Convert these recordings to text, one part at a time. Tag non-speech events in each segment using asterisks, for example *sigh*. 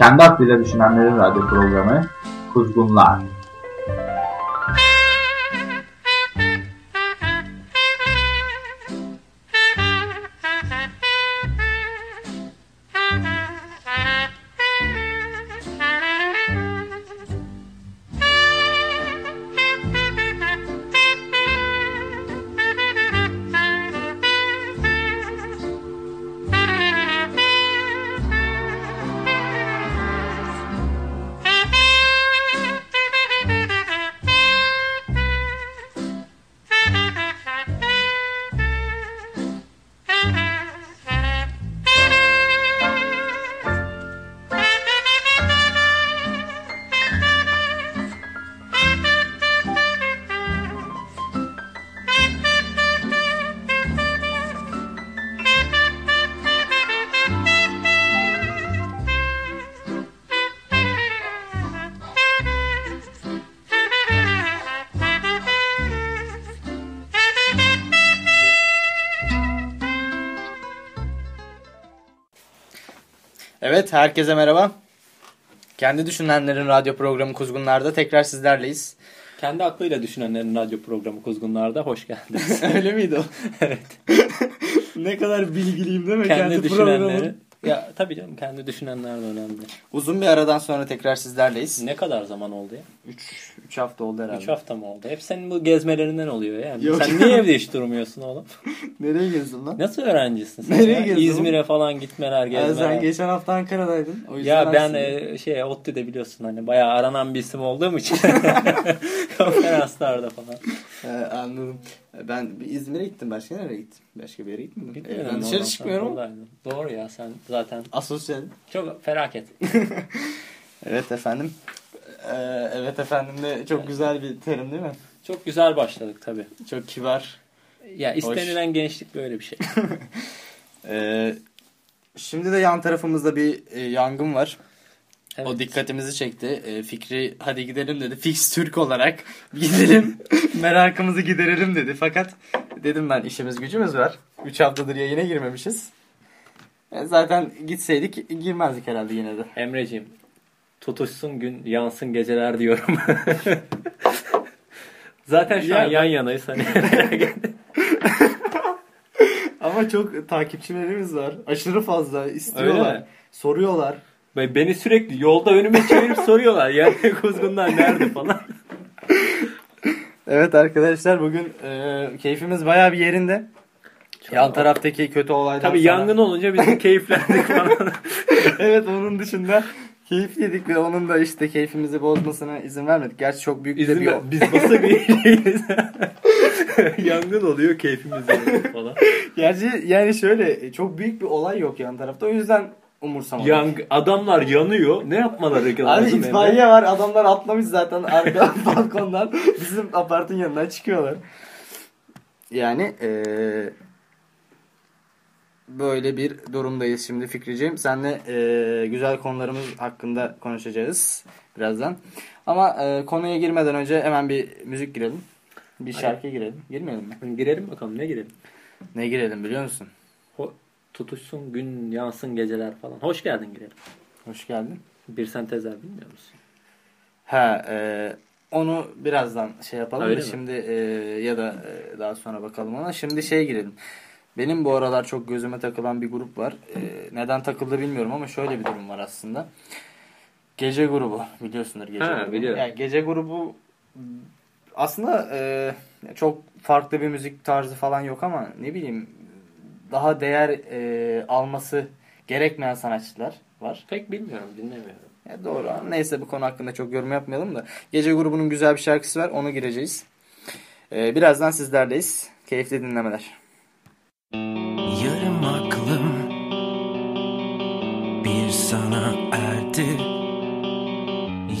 Kendi aklıyla düşünenlerin radyo programı Kuzgunlar. Evet, herkese merhaba. Kendi Düşünenlerin radyo programı Kuzgunlar'da tekrar sizlerleyiz. Kendi aklıyla düşünenlerin radyo programı Kuzgunlar'da hoş geldiniz. *laughs* Öyle miydi o? *laughs* evet. ne kadar bilgiliyim değil mi? Kendi, düşünenleri. programı. Ya tabii canım kendi düşünenler de önemli. Uzun bir aradan sonra tekrar sizlerleyiz. Ne kadar zaman oldu ya? 3 3 hafta oldu herhalde. 3 hafta mı oldu? Hep senin bu gezmelerinden oluyor yani. Yok. Sen niye evde hiç durmuyorsun oğlum? *laughs* Nereye gezdin lan? Nasıl öğrencisin sen? Nereye ya? gezdin İzmir'e falan gitmeler, Ya gezmeler. sen geçen hafta Ankara'daydın. O yüzden Ya ben e, şey ODTÜ'de biliyorsun hani bayağı aranan bir isim olduğum için *laughs* *laughs* konferanslarda falan. He, *laughs* anladım. Ben bir İzmir'e gittim. Başka nereye gittim? Başka bir yere gitmedim. Bilmiyorum, Evden ondan dışarı çıkmıyorum. Doğru ya sen zaten Asosyal. çok felaket. *laughs* Evet efendim. Ee, evet efendim de çok güzel bir terim değil mi? Çok güzel başladık tabii. Çok kibar. Ya istenilen gençlik böyle bir şey. *laughs* Ee, şimdi de yan tarafımızda bir e, yangın var. Evet. O dikkatimizi çekti. E, Fikri hadi gidelim dedi. Fix Türk olarak *laughs* gidelim. *laughs* Merakımızı giderelim dedi. Fakat dedim ben işimiz gücümüz var. 3 haftadır yayına girmemişiz. E, zaten gitseydik girmezdik herhalde yine de. Emreciğim tutuşsun gün yansın geceler diyorum. *laughs* Zaten şu Ya an yan yanayız hani. Ama çok takipçilerimiz var. Aşırı fazla istiyorlar. Soruyorlar. Beni sürekli yolda önüme çevirip *laughs* soruyorlar. Yani kuzgunlar nerede falan. Evet arkadaşlar bugün e, keyfimiz baya bir yerinde. Yan taraftaki kötü olaydan Tabii sonra- yangın olunca biz de keyiflendik falan. *laughs* evet onun dışında keyif yedik ve onun da işte keyfimizi bozmasına izin vermedik. Gerçi çok büyük İzin bir ver. Biz basa *laughs* bir değiliz. yangın oluyor keyfimiz falan. Gerçi yani şöyle çok büyük bir olay yok yan tarafta. O yüzden umursamadık. Yang adamlar yanıyor. Ne yapmaları Abi lazım? itfaiye var. Adamlar atlamış zaten arka *laughs* balkondan. Bizim apartın yanından çıkıyorlar. Yani eee, böyle bir durumdayız şimdi Fikriciğim. Seninle eee, güzel konularımız hakkında konuşacağız birazdan. Ama eee, konuya girmeden önce hemen bir müzik girelim. Bir şarkı girelim. Girmeyelim mi? Girelim bakalım ne girelim? Ne girelim biliyor musun? Tutuşsun gün yansın geceler falan. Hoş geldin girelim. Hoş geldin. Bir sentezler bilmiyor musun? Ha, e, onu birazdan şey yapalım Öyle da mi? şimdi e, ya da e, daha sonra bakalım ona. Şimdi şeye girelim. Benim bu aralar çok gözüme takılan bir grup var. E, neden takıldı bilmiyorum ama şöyle bir durum var aslında. Gece grubu biliyorsundur gece Ha, grubu. biliyorum. Yani gece grubu aslında e, çok farklı bir müzik tarzı falan yok ama ne bileyim daha değer e, alması gerekmeyen sanatçılar var. Pek bilmiyorum dinlemiyorum. Ya doğru. Neyse bu konu hakkında çok yorum yapmayalım da. Gece grubunun güzel bir şarkısı var. Onu gireceğiz. Ee, birazdan sizlerleyiz. Keyifli dinlemeler. Yarım aklım bir sana erdi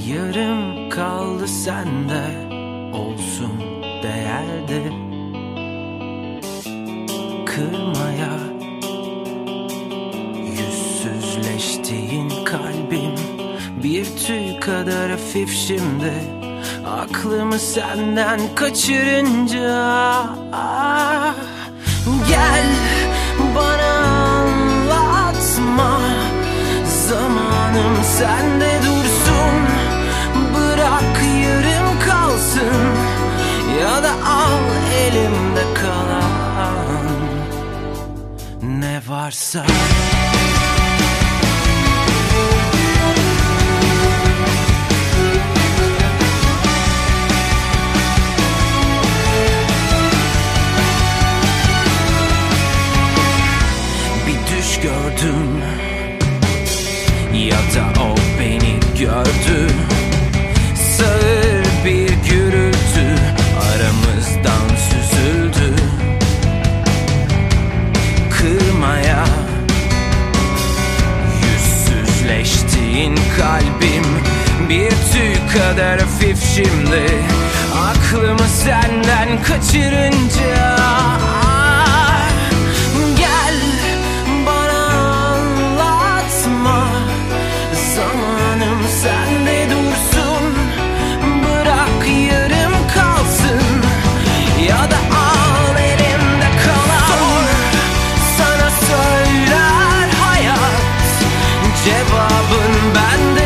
Yarım kaldı sende olsun değerdi Kırmaya yüzsüzleştiğin kalbim Bir tüy kadar hafif şimdi. Aklımı senden kaçırınca Gel bana anlatma. Zamanım sende dursun Bırak yarım kalsın. Ya da al elimde varsa. Bir düş gördüm. Ya da o beni gördü. Sağır kalbim. Bir tüy kadar hafif şimdi. Aklımı senden kaçırınca. Gel bana anlatma. Zamanım sende dursun. Bırak yarım kalsın. Ya da al elimde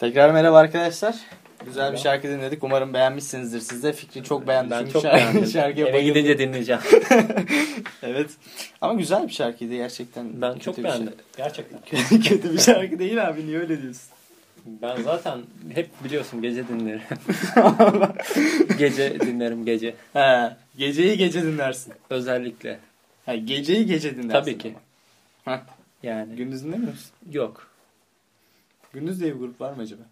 Tekrar merhaba arkadaşlar. Güzel bir şarkı dinledik. Umarım beğenmişsinizdir siz de. Fikri çok beğendi. Ben çok şarkı, beğendim. şarkıya Eve bayıldım. gidince dinleyeceğim. *laughs* Evet. Ama güzel bir şarkıydı gerçekten. Ben çok bir beğendim. Gerçekten. Şey. *laughs* Kötü bir şarkı değil abi. Niye öyle diyorsun? Ben zaten hep biliyorsun gece dinlerim. *laughs* gece dinlerim gece. He. Geceyi gece dinlersin. Özellikle. Ha, geceyi gece dinlersin. Tabii ki. ama. Heh. Yani Gündüz dinlemiyor musun? yok. Gündüz diye bir grup var mı acaba?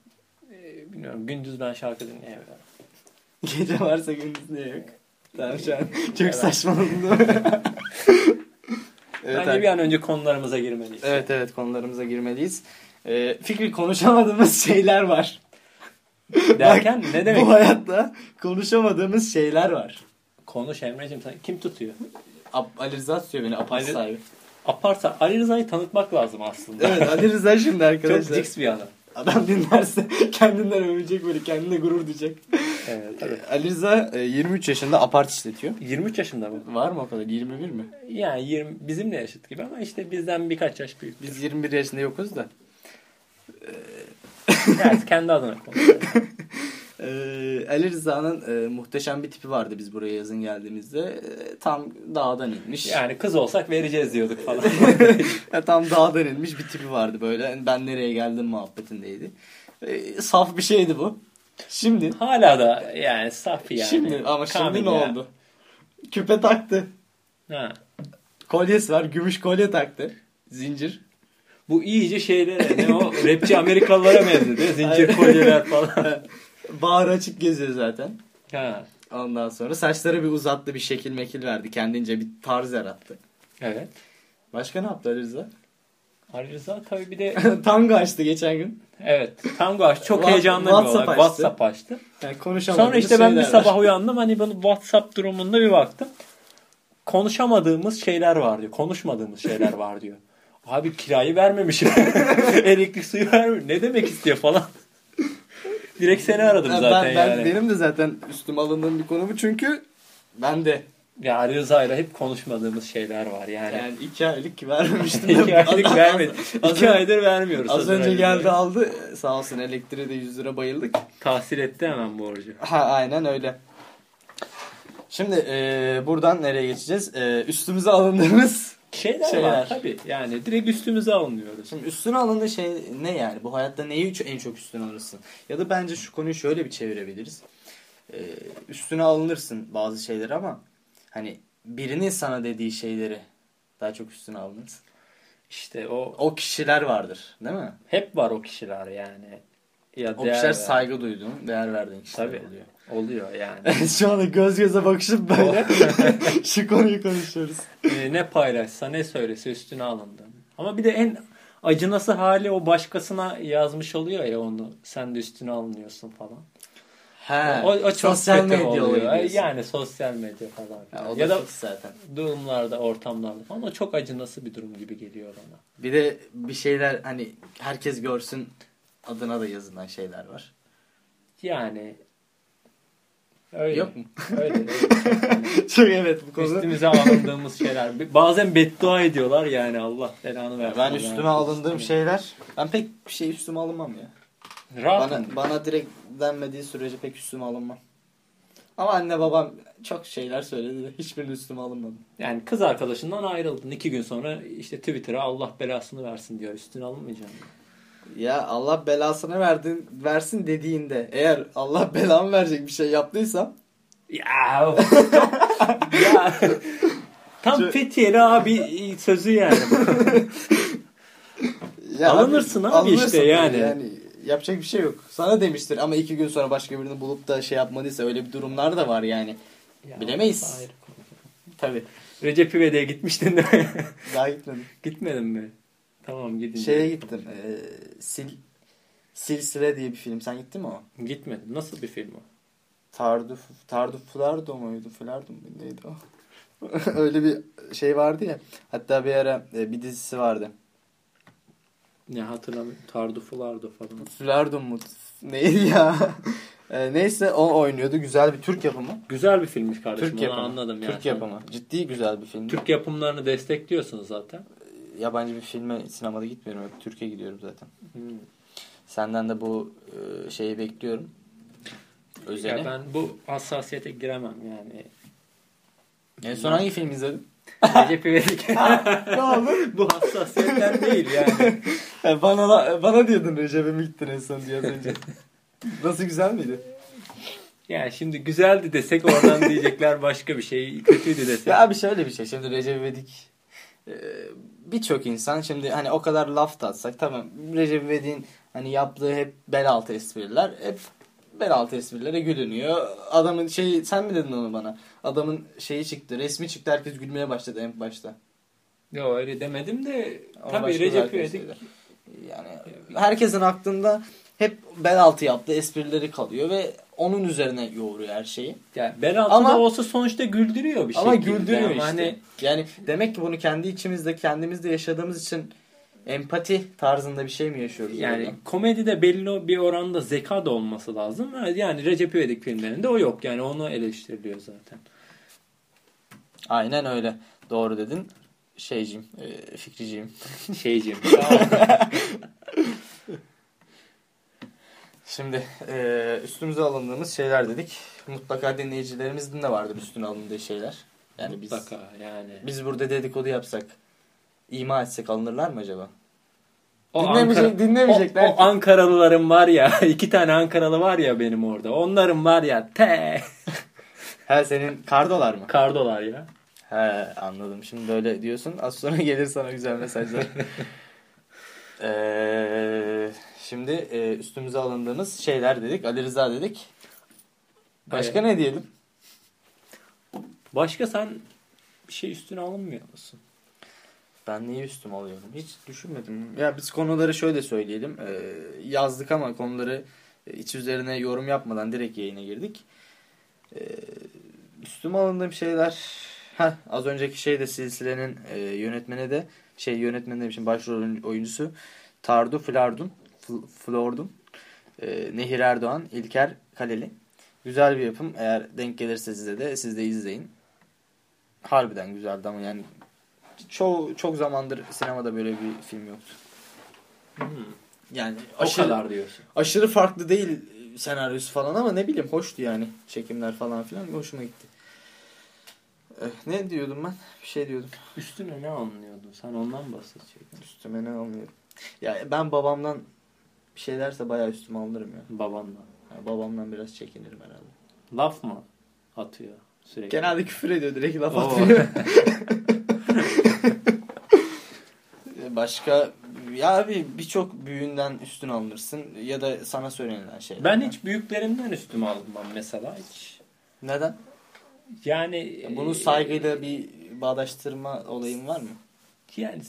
Ee, bilmiyorum. Gündüz ben şarkı dinleyemiyorum. *laughs* Gece varsa gündüz niye yok? Tamam şu an çok saçmaladım *laughs* evet, Bence bir an önce konularımıza girmeliyiz. evet evet konularımıza girmeliyiz. Ee, Fikri konuşamadığımız *laughs* şeyler var. Derken ne demek? Bu hayatta konuşamadığımız şeyler var. Konuş Emre'cim sen kim tutuyor? Ab- Ali Rıza tutuyor beni apart Ali- sahibi. Aparta Ali Rıza'yı tanıtmak lazım aslında. Evet Ali Rıza şimdi Çok arkadaşlar. cix bir adam. Adam dinlerse kendinden övünecek böyle kendine gurur duyacak. Evet, tabii. Ee, Ali Rıza e, 23 yaşında apart işletiyor. 23 yaşında mı? Var mı o kadar? 21 mi? Yani 20 bizimle yaşıt gibi ama işte bizden birkaç yaş büyük. Biz 21 yaşında yokuz da. Evet kendi adına konuşuyor. *laughs* Ee, Ali Rıza'nın e, muhteşem bir tipi vardı biz buraya yazın geldiğimizde. E, tam dağdan inmiş. Yani kız olsak vereceğiz diyorduk falan. *laughs* Ya tam dağdan inmiş bir tipi vardı böyle. Yani Ben nereye geldim muhabbetindeydi. E, saf bir şeydi bu. Şimdi Hala da yani saf yani. şimdi ama şimdi ne ya. oldu? Küpe taktı. Ha. Kolyesi var. Gümüş kolye taktı. Zincir. Bu iyice şeylere ne o rapçi Amerikalılara mi? Zincir kolyeler falan. *laughs* Bağrı açık geziyor zaten. ha. Ondan sonra saçları bir uzattı bir şekil mekil verdi. Kendince bir tarz yarattı. Evet. Başka ne yaptı Ali Rıza? Ali Rıza tabii bir de *laughs* Tango açtı geçen gün. evet tango açtı. Çok heyecanlı bir WhatsApp olay. açtı. WhatsApp açtı. Yani konuşamadı. Sonra işte ben bir sabah uyandım hani bunu WhatsApp durumunda bir baktım. Konuşamadığımız şeyler var diyor. Konuşmadığımız şeyler var diyor. *laughs* Abi kirayı vermemişim. *laughs* Elektrik suyu vermiş. Ne demek istiyor falan. Direkt seni aradım Ben- zaten ben, yani. Benim de zaten üstüme alındığım bir konu bu çünkü ben de Ya Ali Rıza'yla hep konuşmadığımız şeyler var yani. yani iki aylık vermemiştim. *laughs* İki aylık vermedi. İki aydır vermiyoruz. Az önce geldi aldı. Sağ olsun elektriğe de 100 lira bayıldık. Tahsil etti hemen borcu. Ha aynen öyle. Şimdi e, buradan nereye geçeceğiz? E, üstümüze alındığımız Şeyler, Şeyler. var tabii. Yani direkt üstümüze alınıyoruz. Şimdi üstüne alındığı şey ne yani? Bu hayatta neyi en çok üstüne alırsın? Ya da bence şu konuyu şöyle bir çevirebiliriz. Ee, üstüne alınırsın bazı şeyler ama hani birinin sana dediği şeyleri daha çok üstüne alınırsın. İşte o O kişiler vardır değil mi? hep var o kişiler yani. Ya O kişiler ver- saygı duyduğun, değer verdiğin kişiler Tabii. oluyor. Oluyor yani. *laughs* Şu anda göz göze bakışıp böyle *laughs* şu konuyu konuşuyoruz. Ee, ne paylaşsa ne söylese üstüne alındı. Ama bir de en acınası hali o başkasına yazmış oluyor ya onu. Sen de üstüne alınıyorsun falan. He, o, o çok sosyal kötü medya oluyor. Yani sosyal medya falan. Ya, o da, ya da zaten. durumlarda, ortamlarda falan. O çok acınası bir durum gibi geliyor bana. Bir de bir şeyler hani herkes görsün adına da yazılan şeyler var. Yani öyle. Yok mu? Öyle. öyle. Çok- *laughs* Çok evet bu konuda. Üstümüze alındığımız şeyler. Bazen beddua ediyorlar yani Allah belanı versin. Ben üstüme alındığım şeyler ben pek bir şey üstüme alınmam ya. Rahatım. Bana, bana direkt denmediği sürece pek üstüme alınmam. Ama anne babam çok şeyler söyledi de hiçbirinin üstüme alınmadım. Yani kız arkadaşından ayrıldın. iki gün sonra işte Twitter'a Allah belasını versin diyor. Üstüne alınmayacağım. Ya Allah belasını verdin, versin dediğinde eğer Allah *laughs* belamı verecek bir şey yaptıysam Ya. *laughs* ya. Tam Şu- Fethiye'li abi sözü yani. ya Alınırsın abi alınırsın işte yani. yani. Yapacak bir şey yok. Sana demiştir ama iki gün sonra başka birini bulup da şey yapmadıysa öyle bir durumlar da var yani. Ya, Bilemeyiz. Tabii. Recep İvedik'e gitmiştin de. Daha gitmedim. Gitmedin mi? Tamam gidin. Şeye gittim. E, sil, Silsile diye bir film. Sen gittin mi o? Gitmedim. Nasıl bir film o? Tarduf, Tarduf Flardo muydu? Flardo mu? Neydi o? *laughs* Öyle bir şey vardı ya. Hatta bir ara e, bir dizisi vardı. Ne hatırlamıyorum. Tardufulardo falan. Flardo mu? Neydi ya? *laughs* E, neyse o oynuyordu. Güzel bir Türk yapımı. Güzel bir filmmiş kardeşim. Türk onu yapımı. anladım yani. Türk yapımı. Ciddi güzel bir film. Türk yapımlarını destekliyorsun zaten. Yabancı bir filme sinemada gitmiyorum. Hep Türkiye gidiyorum zaten. Hmm. Senden de bu e, şeyi bekliyorum. Özeni. Ya ben bu hassasiyete giremem yani. En son hangi film izledin? *laughs* Recep İvedik. *laughs* ne oldu? bu hassasiyetten değil yani. *laughs* E, bana bana diyordun Recep'e mi gittin en son diye önce. Nasıl güzel miydi? Yani şimdi güzeldi desek oradan diyecekler başka bir şey. Kötüydü desek. Ya abi şöyle bir şey. Şimdi Recep İvedik e, birçok insan şimdi hani o kadar laf da atsak tamam Recep İvedik'in hani yaptığı hep bel altı espriler. Hep bel altı esprilere gülünüyor. Adamın şeyi sen mi dedin onu bana? Adamın şeyi çıktı, resmi çıktı herkes gülmeye başladı en başta. Yok öyle demedim de Ama tabii Recep İvedik. Yani herkesin aklında hep bel altı yaptığı esprileri kalıyor ve onun üzerine yoğuruyor her şeyi. yani bel altında Ama- olsa sonuçta güldürüyor bir şey. Ama güldürüyor işte. Hani Yani demek ki bunu kendi içimizde kendimizde yaşadığımız için empati tarzında bir şey mi yaşıyoruz? yani orada? komedide belli bir oranda zeka da olması lazım. Yani Recep İvedik filmlerinde o yok. Yani onu eleştiriliyor zaten. Aynen öyle. Doğru dedin. Şeyciyim, e, fikriciyim. Şeyciğim. *laughs* Şimdi e, üstümüze alındığımız şeyler dedik. Mutlaka dinleyicilerimizin de vardır üstüne alındığı şeyler. Yani biz Mutlaka yani. biz burada dedikodu yapsak, ima etsek alınırlar mı acaba? O Dinlemeyecek- Ankara- dinlemeyecekler O, o. Ankaralıların var ya *laughs* iki tane Ankaralı var ya benim orada. Onların var ya te He senin kardolar mı? kardolar ya. He anladım. Şimdi böyle diyorsun. Az sonra *laughs* gelir sana güzel mesajlar. *laughs* Ee, şimdi e, üstümüze alındığımız şeyler dedik. Ali Rıza dedik. Başka ne diyelim? Başka sen bir şey üstüne alınmıyor musun? Ben niye üstüme alıyorum? Hiç düşünmedim. Ya biz konuları şöyle söyleyelim. Ee, yazdık ama konuları iç üzerine yorum yapmadan direkt yayına girdik. Ee, üstüme alındığım şeyler... Heh, az önceki şey de silsilenin e, yönetmeni de Şey yönetmeni demişim başrol oyun- oyuncusu Tardu Flardun. Fl- Flordun. Ee, Nehir Erdoğan, İlker Kaleli. Güzel bir yapım. Eğer denk gelirse size de siz de izleyin. Harbiden güzeldi ama yani çoğu çok zamandır sinemada böyle bir film yoktu. Yani O kadar diyorsun. aşırı farklı değil senaryosu falan ama ne bileyim hoştu yani çekimler falan filan hoşuma gitti. Eh, ne diyordum ben? Bir şey diyordum. Üstüne ne anlıyordun? Sen ondan bahsedecektin. Üstüme ne almıyorum. Ya ben babamdan bir şey derse bayağı üstüme alırım ya. Babanla. Ya babamdan biraz çekinirim herhalde. Laf mı atıyor sürekli? Genelde küfür ediyor direkt laf Oo. atıyor. *laughs* Başka ya abi birçok büyüğünden üstün alınırsın ya da sana söylenilen şeyler. Ben hiç büyüklerimden üstüme alınmam mesela hiç. Neden? Yani Bunu e, saygıyla bir bağdaştırma olayın var mı? yani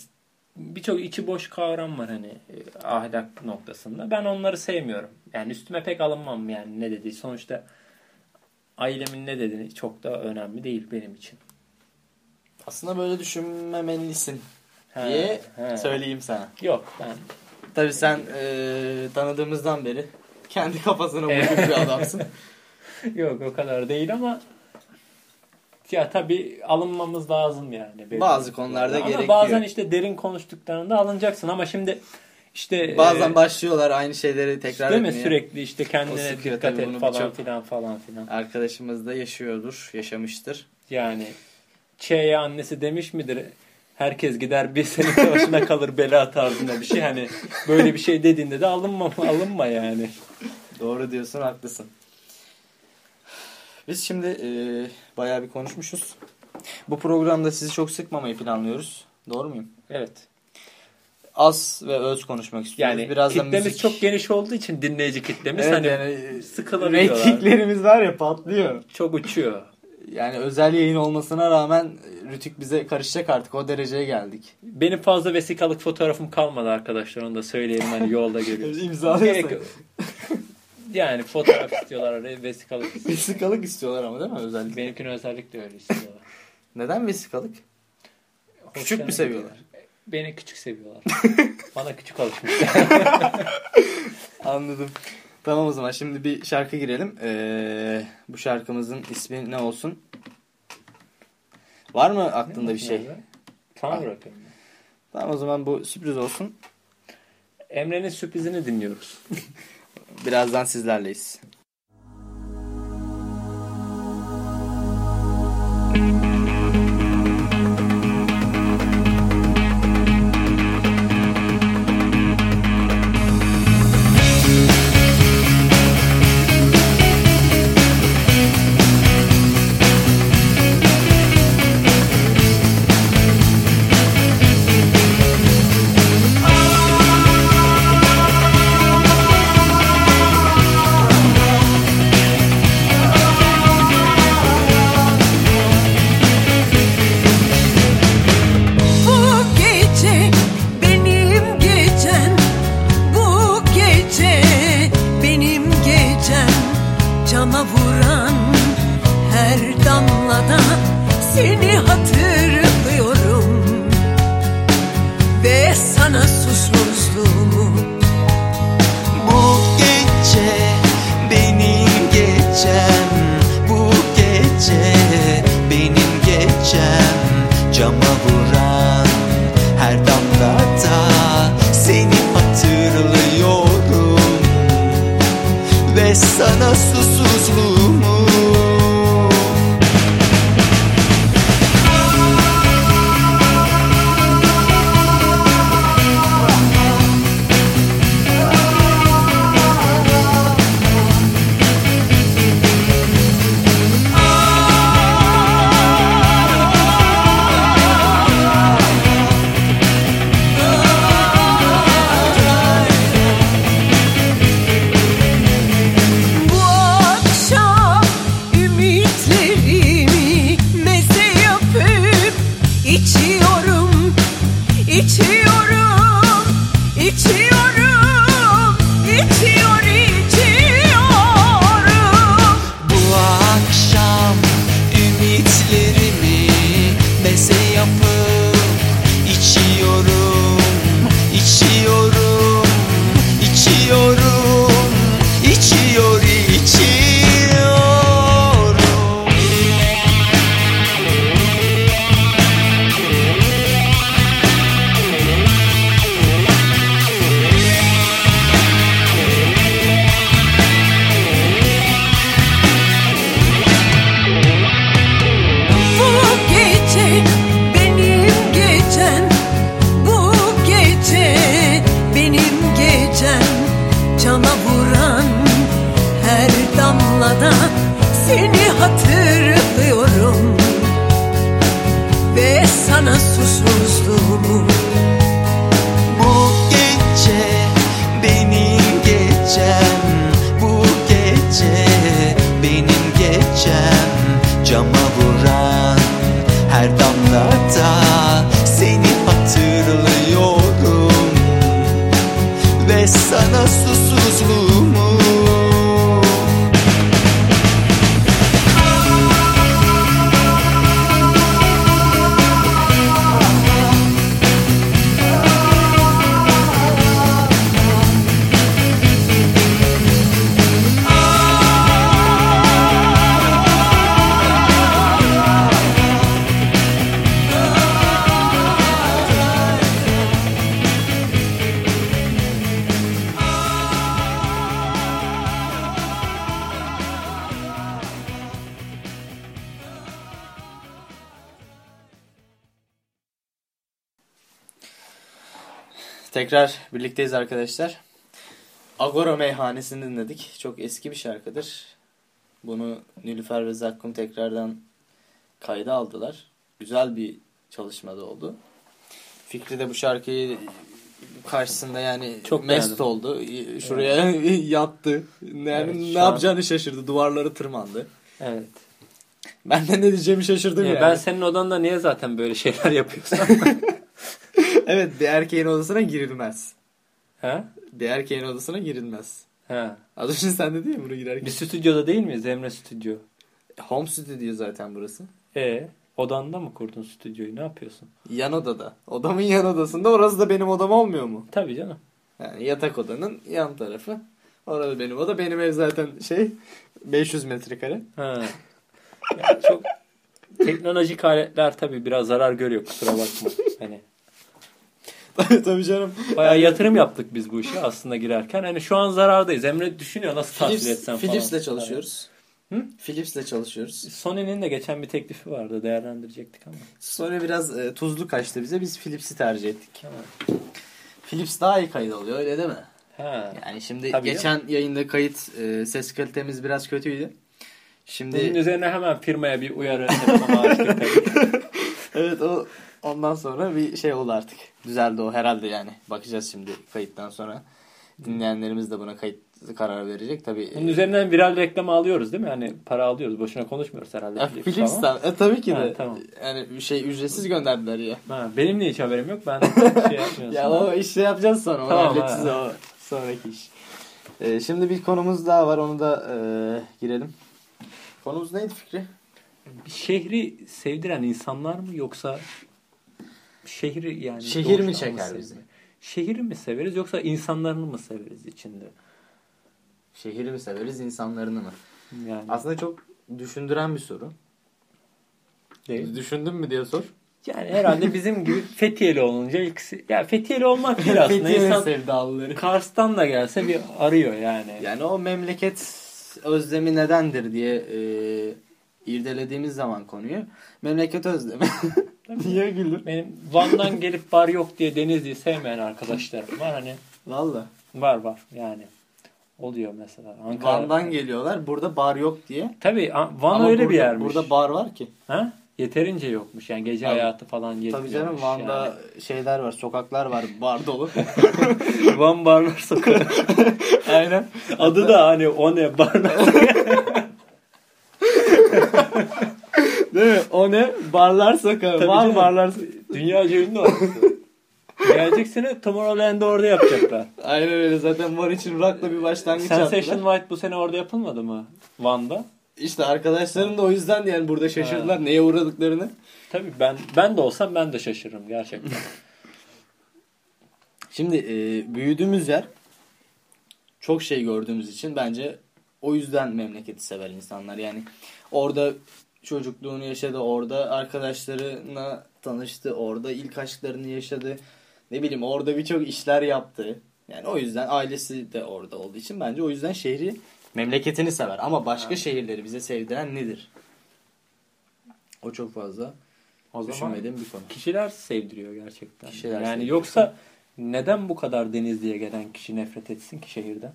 birçok içi boş kavram var hani e, ahlak noktasında. Ben onları sevmiyorum. Yani üstüme pek alınmam yani ne dediği. Sonuçta ailemin ne dediğini çok da önemli değil benim için. Aslında böyle düşünmemelisin He, diye he. söyleyeyim sana. Yok ben Tabii sen e, tanıdığımızdan beri kendi kafasına uygun *laughs* bir adamsın. yok o kadar değil ama ya tabii alınmamız lazım yani. Bazı konularda ama gerekiyor. bazen işte derin konuştuklarında alınacaksın ama şimdi işte Bazen e, başlıyorlar aynı şeyleri tekrar değil mi etmeye. sürekli işte kendine dikkat et falan filan falan filan. Arkadaşımız da yaşıyordur, yaşamıştır. Yani Ç'ye annesi demiş midir? Herkes gider bir senin *laughs* başına kalır bela tarzında bir şey. Hani böyle bir şey dediğinde de alınma alınma yani. Doğru diyorsun, haklısın. Biz şimdi e, bayağı bir konuşmuşuz. Bu programda sizi çok sıkmamayı planlıyoruz. Doğru muyum? Evet. Az ve öz konuşmak istiyoruz. Yani Biraz da kitlemiz müzik. çok geniş olduğu için dinleyici kitlemiz Evet, hani yani sıkılabiliyorlar. Reytinglerimiz var ya patlıyor. çok uçuyor. Yani özel yayın olmasına rağmen e, Rütük bize karışacak artık o dereceye geldik. Benim fazla vesikalık fotoğrafım kalmadı arkadaşlar. Onu da söyleyelim hani yolda görüyoruz. *laughs* İmzalıyorsun. Yani fotoğraf istiyorlar, vesikalık istiyorlar. Vesikalık istiyorlar ama değil mi özellikle? Benimkini özellikle öyle istiyorlar. Neden vesikalık? Küçük Hoşlarına mü seviyorlar? gidiyor. Beni küçük seviyorlar. *laughs* Bana küçük alışmışlar. *laughs* Anladım. Tamam o zaman şimdi bir şarkı girelim. Ee, bu şarkımızın ismi ne olsun? Var mı aklında bir şey? Tamam bırakın. Tamam o zaman bu sürpriz olsun. Emre'nin sürprizini dinliyoruz. *laughs* Birazdan sizlerleyiz. Tekrar birlikteyiz arkadaşlar. Agora Meyhanesi'ni dinledik. Çok eski bir şarkıdır. Bunu Nilüfer ve Zakkum tekrardan kayda aldılar. Güzel bir çalışmada oldu. Fikri de bu şarkıyı karşısında yani Çok mest beğendim. oldu. Şuraya *laughs* yattı. Yani Evet, ne an- yapacağını şaşırdı. Duvarları tırmandı. Evet. Ben de ne diyeceğimi şaşırdım Ya yani. Ben senin odanda niye zaten böyle şeyler yapıyorsam? *laughs* *laughs* Evet bir erkeğin odasına girilmez. ha? Bir erkeğin odasına girilmez. Ha. Az önce sen dedin ya buraya girerken. Bir stüdyoda değil miyiz? Emre stüdyo. Home studio zaten burası. E odanda mı kurdun stüdyoyu? Ne yapıyorsun? Yan odada. Odamın yan odasında. Orası da benim odam olmuyor mu? Tabii canım. Yani yatak odanın yan tarafı. Orada benim oda. Benim ev zaten şey 500 metrekare. Ha. Yani çok teknolojik aletler tabii biraz zarar görüyor kusura bakma. *laughs* Hani Tabii canım. bayağı yatırım yaptık biz bu işe aslında girerken. Hani şu an zarardayız. Emre düşünüyor nasıl tahsil etsem falan. Philips'le çalışıyoruz. Hı? Philips'le çalışıyoruz. Sony'nin de geçen bir teklifi vardı. Değerlendirecektik ama. Sonra biraz e, tuzlu kaçtı bize. Biz Philips'i tercih ettik. Ha. Philips daha iyi kayıt oluyor öyle değil mi? Ha. Yani şimdi Tabii geçen yayında kayıt e, ses kalitemiz biraz kötüydü. Şimdi Bunun üzerine hemen firmaya bir uyarı yapmama *laughs* evet o ondan sonra bir şey oldu artık. Düzeldi o herhalde yani. Bakacağız şimdi kayıttan sonra. Dinleyenlerimiz de buna kayıt karar verecek. Tabii Bunun üzerinden viral reklam alıyoruz değil mi? Hani para alıyoruz. Boşuna konuşmuyoruz herhalde. Ya, Philips Philips ama. de- e, tabii ki Ha, de. tamam. Yani bir şey ücretsiz gönderdiler ya. Ha, benim de hiç haberim yok. Ben *laughs* şey yapmıyorsun. Ya o işi yapacağız sonra. Tamam, halledeceğiz o sonraki iş. Ee, şimdi bir konumuz daha var. Onu da e, girelim. Konumuz neydi Fikri? Bir şehri sevdiren insanlar mı yoksa şehri yani Şehir mi çeker bizi? Şehri mi severiz yoksa insanlarını mı severiz içinde? Şehri mi severiz, insanlarını mı? Yani Aslında çok düşündüren bir soru. değil. Düşündün mü diye sor. Yani herhalde bizim gibi *laughs* Fethiyeli olunca ikisi ya Fethiyeli olmak *laughs* değil aslında. Fethiye'nin İnsan sevdalıları. Kars'tan da gelse bir arıyor yani. Yani o memleket özlemi nedendir diye e, irdelediğimiz zaman konuyu. Memleket özlemi. *laughs* Niye güldün? Benim Van'dan gelip bar yok diye Denizli'yi sevmeyen arkadaşlarım var. Hani Valla. var var yani. Oluyor mesela. Ankara. Van'dan geliyorlar. Burada bar yok diye. Tabii Van Ama öyle burada, bir yermiş. Burada bar var ki. Ha? Yeterince yokmuş. Yani gece Tabii. hayatı falan yetmiyormuş. Tabii canım Van'da yani. şeyler var. Sokaklar var. Bar dolu. *laughs* Van Barlar Sokağı. *laughs* Aynen. Adı da hani o ne Barlar Değil mi? O ne? Barlar. Tabii var canım. barlar Dünyaca ünlü orası. Gelecek sene Tomorrowland'ı orada yapacaklar. Aynen öyle. Zaten var için rock'la bir başlangıç yaptılar. Sensation White bu sene orada yapılmadı mı? Van'da. İşte arkadaşlarım da o yüzden yani burada şaşırdılar neye uğradıklarını. Tabii ben ben de olsam ben de şaşırırım gerçekten. *laughs* Şimdi e, büyüdüğümüz yer çok şey gördüğümüz için bence o yüzden memleketi sever insanlar. Yani orada çocukluğunu yaşadı, orada arkadaşlarına tanıştı, orada ilk aşklarını yaşadı. Ne bileyim orada birçok işler yaptı. Yani o yüzden ailesi de orada olduğu için bence o yüzden şehri memleketini sever. Ama başka şehirleri bize sevdiren nedir? O çok fazla O düşünmediğim bir konu. kişiler sevdiriyor gerçekten. Kişiler yani sevdiriyor. yoksa neden bu kadar Denizli'ye gelen kişi nefret etsin ki şehirden?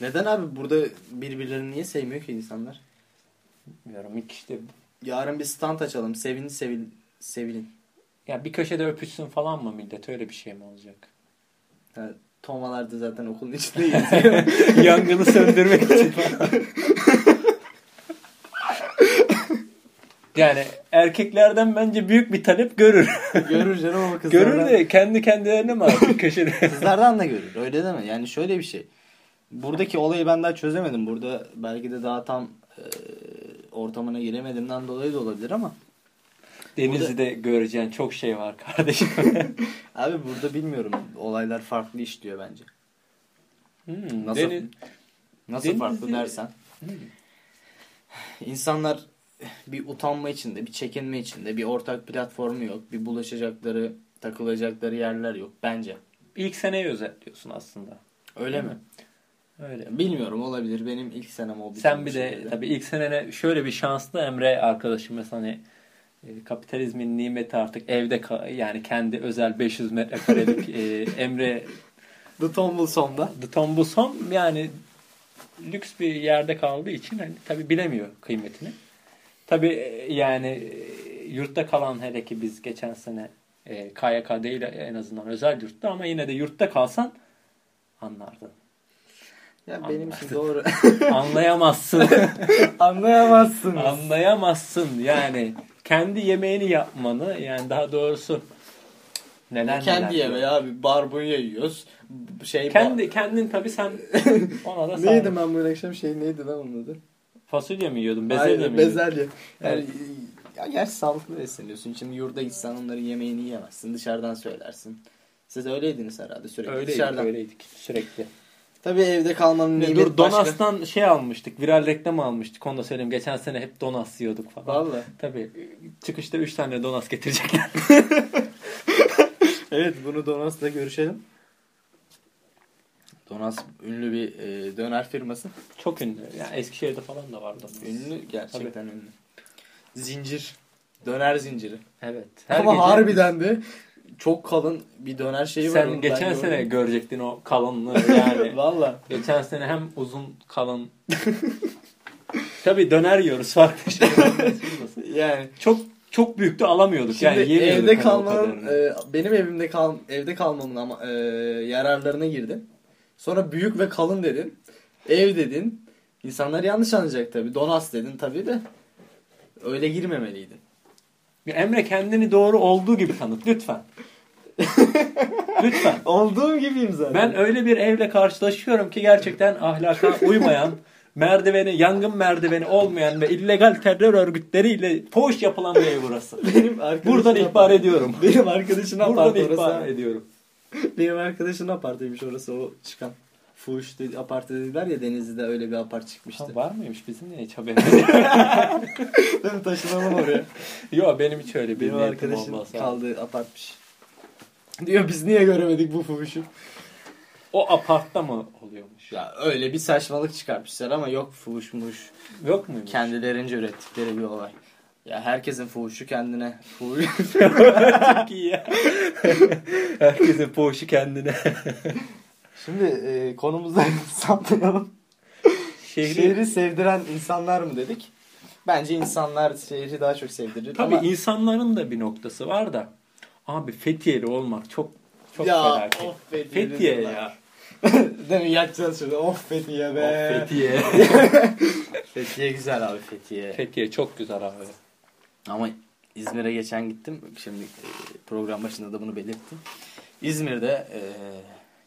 Neden abi burada birbirlerini niye sevmiyor ki insanlar? Bilmiyorum ilk işte Yarın bir stand açalım. Sevin sevil sevilin. ya bir köşede öpüşsün falan mı millet öyle bir şey mi olacak? Yani, Tomalar da zaten okulun içinde. *laughs* *laughs* Yangını söndürmek için falan. *laughs* yani erkeklerden bence büyük bir talep görür. görür canım ama kızlardan. görür de kendi kendilerine mi artık köşede? Kızlardan da görür. Öyle deme. Yani şöyle bir şey. Buradaki olayı ben daha çözemedim. Burada belki de daha tam e, ortamına giremediğimden dolayı da olabilir ama Denizli'de göreceğin çok şey var kardeşim. *laughs* abi burada bilmiyorum. Olaylar farklı işliyor bence. Hmm, Nasıl Deniz- nasıl Denizli- farklı dersen. İnsanlar bir utanma içinde, bir çekinme içinde, bir ortak platformu yok, bir bulaşacakları, takılacakları yerler yok bence. İlk seneyi özetliyorsun aslında. Öyle mi? Öyle. Bilmiyorum olabilir. Benim ilk senem oldu. Sen bir de tabii ilk senene şöyle bir şanslı Emre arkadaşım mesela hani e, kapitalizmin nimeti artık evde yani kendi özel 500 metrekarelik e, *laughs* Emre The Tombleson'da. The Tombulson yani lüks bir yerde kaldığı için hani tabii bilemiyor kıymetini. Tabii e, yani yurtta kalan hele ki biz geçen sene e, KYK değil en azından özel yurtta ama yine de yurtta kalsan anlardın. Ya benim için *laughs* doğru. Anlayamazsın. *laughs* Anlayamazsın. Anlayamazsın yani. Kendi yemeğini yapmanı yani daha doğrusu neler Kendi neler yemeği abi. Barbunya yiyoruz. Şey Kendi kendin tabii sen *laughs* ona da Neydi ben bu akşam şey neydi lan onun adı? Fasulye mi yiyordun? Bezelye Aynen, mi yiyordun? bezelye. Yani, ya gerçi sağlıklı besleniyorsun. Şimdi yurda gitsen onların yemeğini yiyemezsin. Dışarıdan söylersin. Siz öyleydiniz herhalde sürekli. Öyleydik, Dışarıdan. öyleydik sürekli. Tabii evde kalmanın nimeti Dur başka. Donas'tan şey almıştık. Viral reklam almıştık. Onu da söyleyeyim. Geçen sene hep Donas yiyorduk falan. Valla. Tabii. Çıkışta 3 tane Donas getirecekler. *laughs* *laughs* Evet bunu Donas'la görüşelim. Donas ünlü bir e, döner firması. Çok ünlü. Yani Eskişehir'de falan da vardı. Ünlü gerçekten ünlü. Zincir. Döner zinciri. Evet. Her Ama gece- harbiden de çok kalın bir döner şeyi var. Sen onu ben geçen gördüm. sene görecektin o kalınlığı yani. *laughs* Valla. Geçen sene hem uzun kalın *laughs* Tabii döner yiyoruz farklı şeyler. *laughs* Yani çok çok büyüktü alamıyorduk. Şimdi yani yemiyorduk evde hani kalmanın e, benim evimde kal evde kalmamın ama e, yararlarına girdin. Sonra büyük ve kalın dedin. Ev dedin. İnsanlar yanlış anlayacak tabii. Donas dedin tabii de. Öyle girmemeliydin. Emre kendini doğru olduğu gibi tanıt lütfen. *laughs* lütfen. Olduğum gibiyim zaten. Ben öyle bir evle karşılaşıyorum ki gerçekten ahlaka uymayan, merdiveni, yangın merdiveni olmayan ve illegal terör örgütleriyle poğuş yapılan bir ev burası. *laughs* benim arkadaşım Buradan ihbar ediyorum. Benim arkadaşın Buradan apartı orası. ihbar ha. ediyorum. Benim arkadaşın apartıymış orası o çıkan. Fuhuş dedi, apart dediler ya Denizli'de öyle bir apart çıkmıştı. Ha, var mıymış bizim niye hiç haberimiz yok? *laughs* Değil? Taşınalım oraya. Yok benim hiç öyle bir Benim niyetim arkadaşım olmaz. abi. kaldığı apartmış. Diyor biz niye göremedik bu fuhuşu? O apartta mı oluyormuş? Ya öyle bir saçmalık çıkartmışlar ama yok fuhuşmuş. Yok muymuş? Kendilerince ürettikleri bir olay. Ya herkesin fuhuşu kendine. Fuhuş. *laughs* Çok iyi ya. *laughs* Herkesin poğuşu kendine. Şimdi e, konumuzdan *laughs* sapmayalım. Şehri, Şehri sevdiren insanlar mı dedik? Bence insanlar şehri daha çok sevdirir. Tabii ama... insanların da bir noktası var da. Abi Fethiye'li olmak çok çok ya felaket. of Fethiye. Ya. *laughs* Değil mi? Yatacağız şurada. Of Fethiye be. Of, Fethiye. *laughs* Fethiye güzel abi Fethiye. Fethiye çok güzel abi. Ama İzmir'e geçen gittim. Şimdi e, program başında da bunu belirttim. İzmir'de e,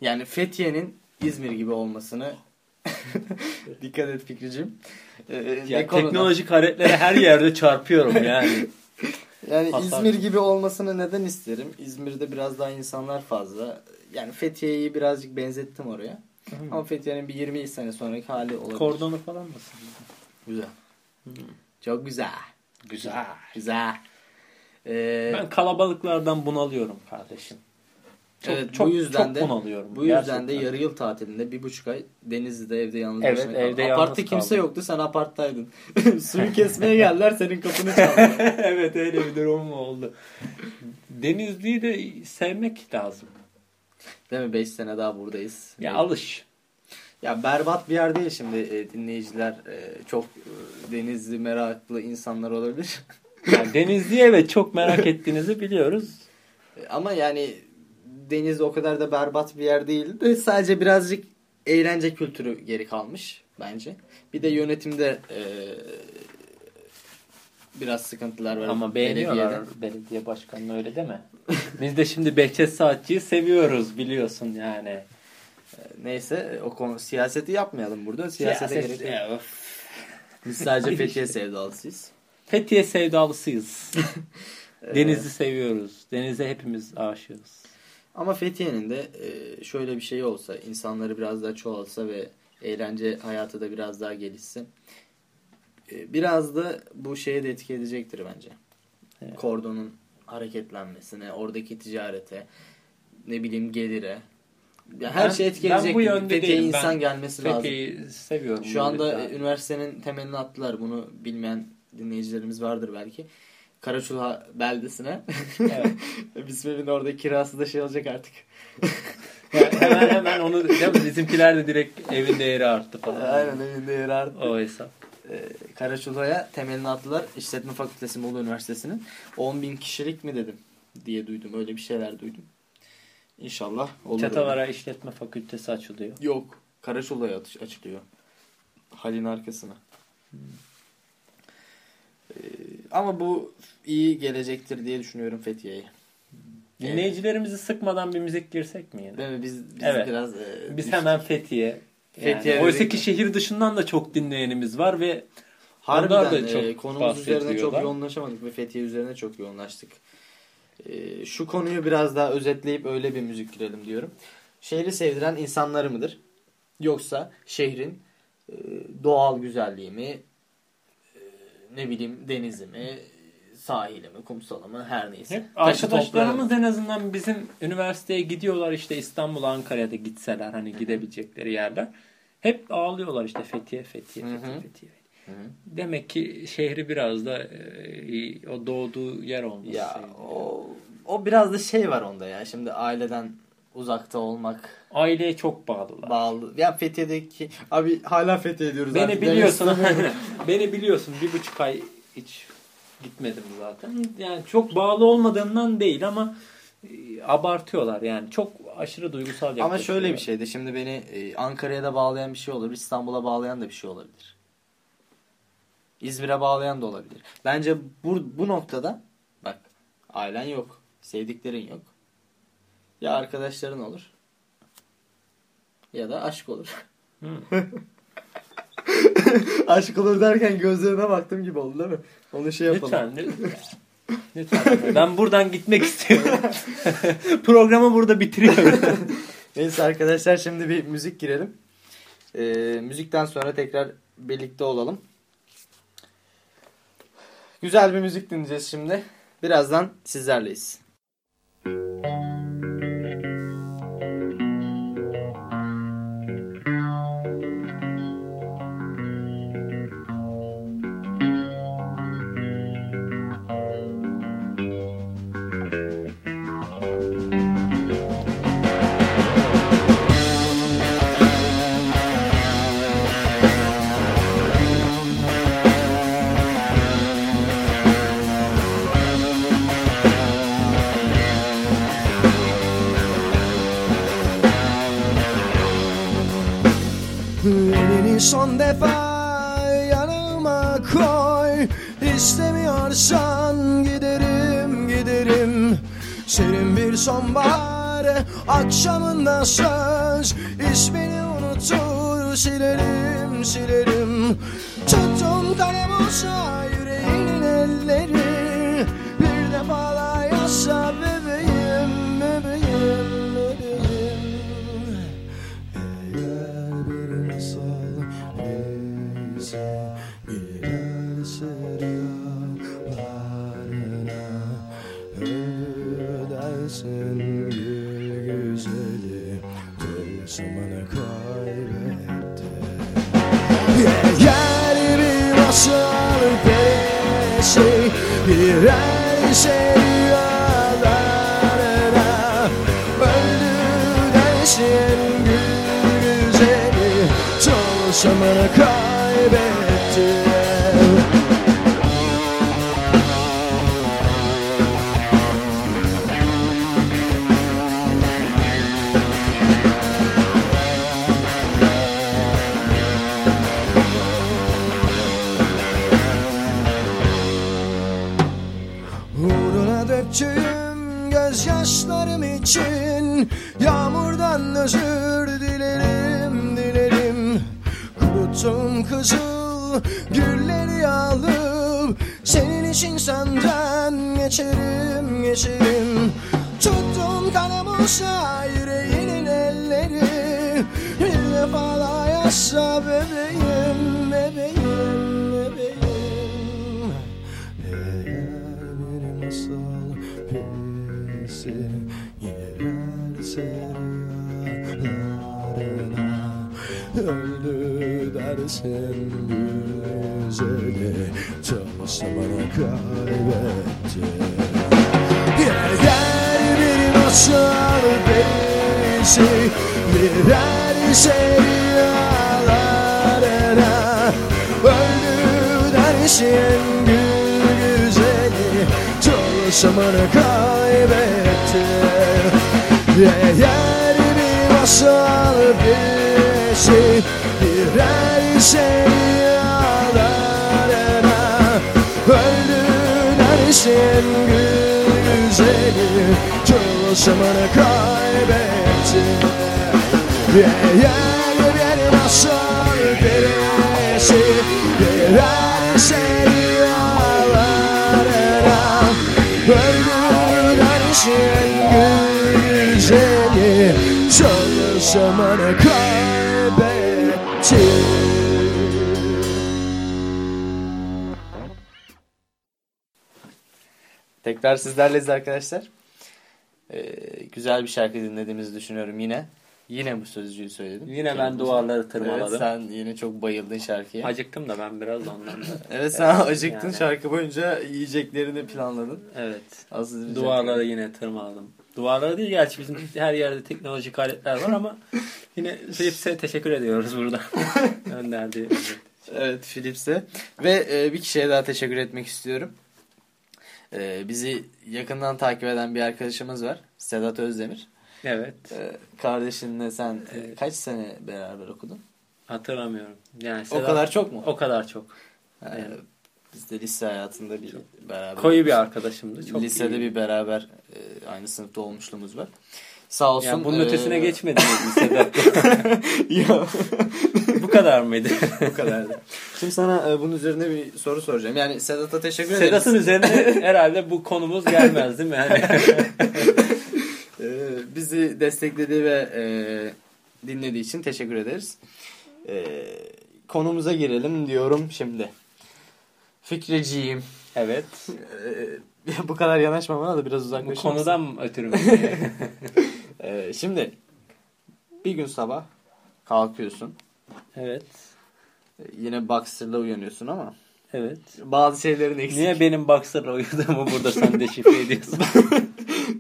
yani Fethiye'nin İzmir gibi olmasını *laughs* dikkat et Fikricim. E, Ya, konuda? teknolojik aletlere her yerde çarpıyorum yani. Yani Hasar. İzmir gibi olmasını neden isterim? İzmir'de biraz daha insanlar fazla. Yani Fethiye'yi birazcık benzettim oraya. Ama Fethiye'nin bir 20 sene sonraki hali olabilir. Kordonu falan nasıl? Güzel. Çok güzel. Güzel. Güzel. Ee, Ben kalabalıklardan bunalıyorum kardeşim. Çok, Evet, bu çok, yüzden çok de- bunalıyorum. Bu yüzden de gerçekten. yarı yıl tatilinde bir buçuk ay Denizli'de evde yalnız Evet, başına evde yalnız Apartta kimse kaldım. yoktu sen aparttaydın. *laughs* Suyu kesmeye geldiler senin kapını çaldılar. *laughs* evet öyle bir durum oldu. Denizli'yi de sevmek lazım. Değil mi? 5 sene daha buradayız. Ya Evet. alış. Ya berbat bir yer değil şimdi e, dinleyiciler e, çok e, denizli meraklı insanlar olabilir. Yani Denizli'yi evet çok merak ettiğinizi biliyoruz. *laughs* Ama yani deniz o kadar da berbat bir yer değil. De sadece birazcık eğlence kültürü geri kalmış bence. Bir de yönetimde e, biraz sıkıntılar var. Ama beğeniyorlar belediye başkanını öyle deme. *laughs* Biz de şimdi Behçet Saatçı'yı seviyoruz biliyorsun yani. Neyse o konu siyaseti yapmayalım burada. Siyasete Siyaset- gerek yok. Biz sadece *laughs* Fethiye sevdalısıyız. Fethiye sevdalısıyız. *laughs* Denizi seviyoruz. Denize hepimiz aşığız. Ama Fethiye'nin de e, şöyle bir şey olsa, insanları biraz daha çoğalsa ve eğlence hayatı da biraz daha gelişse e, biraz da bu şeye de etki edecektir bence. Evet. Kordonun hareketlenmesine, oradaki ticarete, ne bileyim gelire. Ya her Ben- şey etki ben edecek. bu yönde değilim. insan Ben gelmesi lazım. Fethiye'yi seviyorum. Şu anda üniversitenin temelini attılar. Bunu bilmeyen dinleyicilerimiz vardır belki. Karaçulha beldesine. Evet. *laughs* Bizim orada kirası da şey olacak artık. *laughs* Hemen hemen onu bizimkiler de direkt evin değeri arttı falan. Aynen evinde yer arttı. O hesap. Ee, Karaçulha'ya temelini attılar. İşletme Fakültesi Muğla Üniversitesi'nin. 10 bin kişilik mi dedim diye duydum. Öyle bir şeyler duydum. İnşallah olur. öyle. Çatalara işletme fakültesi açılıyor. Yok. Karaçulha'ya atış- açılıyor. Halin arkasına. Ee, ama bu iyi gelecektir diye düşünüyorum Fethiye'ye. Dinleyicilerimizi sıkmadan bir müzik girsek mi yine? Değil mi? Biz, biz Evet. biraz... e, Biz hemen Fethiye. Yani Fethiye oysa dedik. ki şehir dışından da çok dinleyenimiz var ve Harbiden da çok e, konumuz üzerine çok yoğunlaşamadık ve Fethiye üzerine çok yoğunlaştık. E, şu konuyu biraz daha özetleyip öyle bir müzik girelim diyorum. Şehri sevdiren insanları mıdır? Yoksa şehrin e, doğal güzelliği mi? Ne bileyim denizi mi? Sahili mi? Kumsalı mı? Her neyse. hep Taşı arkadaşlarımız en azından bizim üniversiteye gidiyorlar işte İstanbul, Ankara'ya da gitseler hani gidebilecekleri yerler. Hep ağlıyorlar işte Fethiye, Fethiye. Fethiye, Fethiye. Hı hı. Demek ki şehri biraz da e, o doğduğu yer olması. Ya o, o biraz da şey var onda ya. Şimdi aileden uzakta olmak Aileye çok bağlılar. bağlı. Ya Fethiye'deki abi hala Fethiye diyoruz. Beni artık. biliyorsun. *laughs* *laughs* Beni biliyorsun. Bir buçuk ay hiç gitmedim zaten. Yani çok bağlı olmadığımdan değil ama e, abartıyorlar yani. Çok aşırı duygusal Ama şöyle bir şey de şimdi beni e, Ankara'ya da bağlayan bir şey olabilir. İstanbul'a bağlayan da bir şey olabilir. İzmir'e bağlayan da olabilir. Bence bu, bu noktada bak ailen yok. Sevdiklerin yok. Ya arkadaşların olur. Ya da aşk olur. Hı. *laughs* aşk olur derken gözlerine baktım gibi oldu değil mi? Onu şey yapalım. Lütfen. Lütfen. Lütfen. Ben buradan gitmek istiyorum. *laughs* Programı burada bitiriyorum. *laughs* Neyse arkadaşlar şimdi bir müzik girelim. Ee, müzikten sonra tekrar birlikte olalım. Güzel bir müzik dinleyeceğiz şimdi. Birazdan sizlerleyiz. Son defa yanıma koy. İstemiyorsan giderim giderim. Serin bir sonbahar akşamında söz. İsmini unutur silerim silerim. Tuttum kalem olsa yüreğinin elleri. Bir defa daha yasa zamanı kaybettim Uğruna döktüğüm gözyaşlarım için Yağmurdan özür Kızıl gülleri alıp Senin için senden geçerim geçerim. Tuttum kanamusa yüreğinin elleri. Bir defa daha yaşa bebeğim bebeğim bebeğim. Eğer bir masal birisi girerse Dersin güzeli Tanışsa bana kaybetti Eğer bir masal birisi girerse rüyalarına Öldü dersin gül güzeli Çalışımını kaybetti Eğer bir masal bir şey Girerse rüyalarına Öldü dersin gül güzeli Çalışımını kaybetti eğer bir masal birisi girerse rüyalarına Öldü dersin gül güzeli Son zamanı kaybetti Tekrar sizlerleyiz arkadaşlar. Ee, güzel bir şarkı dinlediğimizi düşünüyorum yine. Yine bu sözcüğü söyledim. Yine ben duvarları Evet, tırmaladım. sen yine çok bayıldın şarkıya. Acıktım da ben biraz ondan da. *laughs* Evet sen acıktın Yani. şarkı boyunca yiyeceklerini planladın. Evet. Aslında Duvarları yine tırmaladım. Duvarları değil gerçi bizim her yerde teknolojik aletler var ama yine Philips'e teşekkür ediyoruz burada. *laughs* Gönderdiği. Evet Philips'e. Ve e, bir kişiye daha teşekkür etmek istiyorum. E, bizi yakından takip eden bir arkadaşımız var. Sedat Özdemir. Evet. E, kardeşinle sen Evet. kaç sene beraber okudun? Hatırlamıyorum. Yani O Sedat- kadar çok mu? O kadar çok. Evet. Biz de lise hayatında bir beraber. Koyu bir arkadaşımdı. Çok Lisede iyi. bir beraber e, aynı sınıfta olmuşluğumuz var. Sağ olsun. Yani bunun e, ötesine geçmediniz mi *laughs* Sedat? *laughs* Yok. Bu kadar mıydı? *laughs* Bu kadardı. Şimdi sana e, bunun üzerine bir soru soracağım. Yani Sedat'a teşekkür ederiz. Sedat'ın üzerine herhalde bu konumuz gelmez değil mi? Yani Ee, bizi desteklediği ve e, dinlediği için teşekkür ederiz. Ee, konumuza girelim diyorum şimdi. Fikriciğim. evet. Ee, *laughs* bu kadar yanaşmamana da biraz Bu uzaklaşır mısın? konudan ötürü mü? *laughs* *laughs* Ee, şimdi bir gün sabah kalkıyorsun. evet. Ee, Yine boxer'la uyanıyorsun ama Evet. bazı şeylerin eksik. Niye benim boxer'la uyuduğumu burada sen deşifre ediyorsun?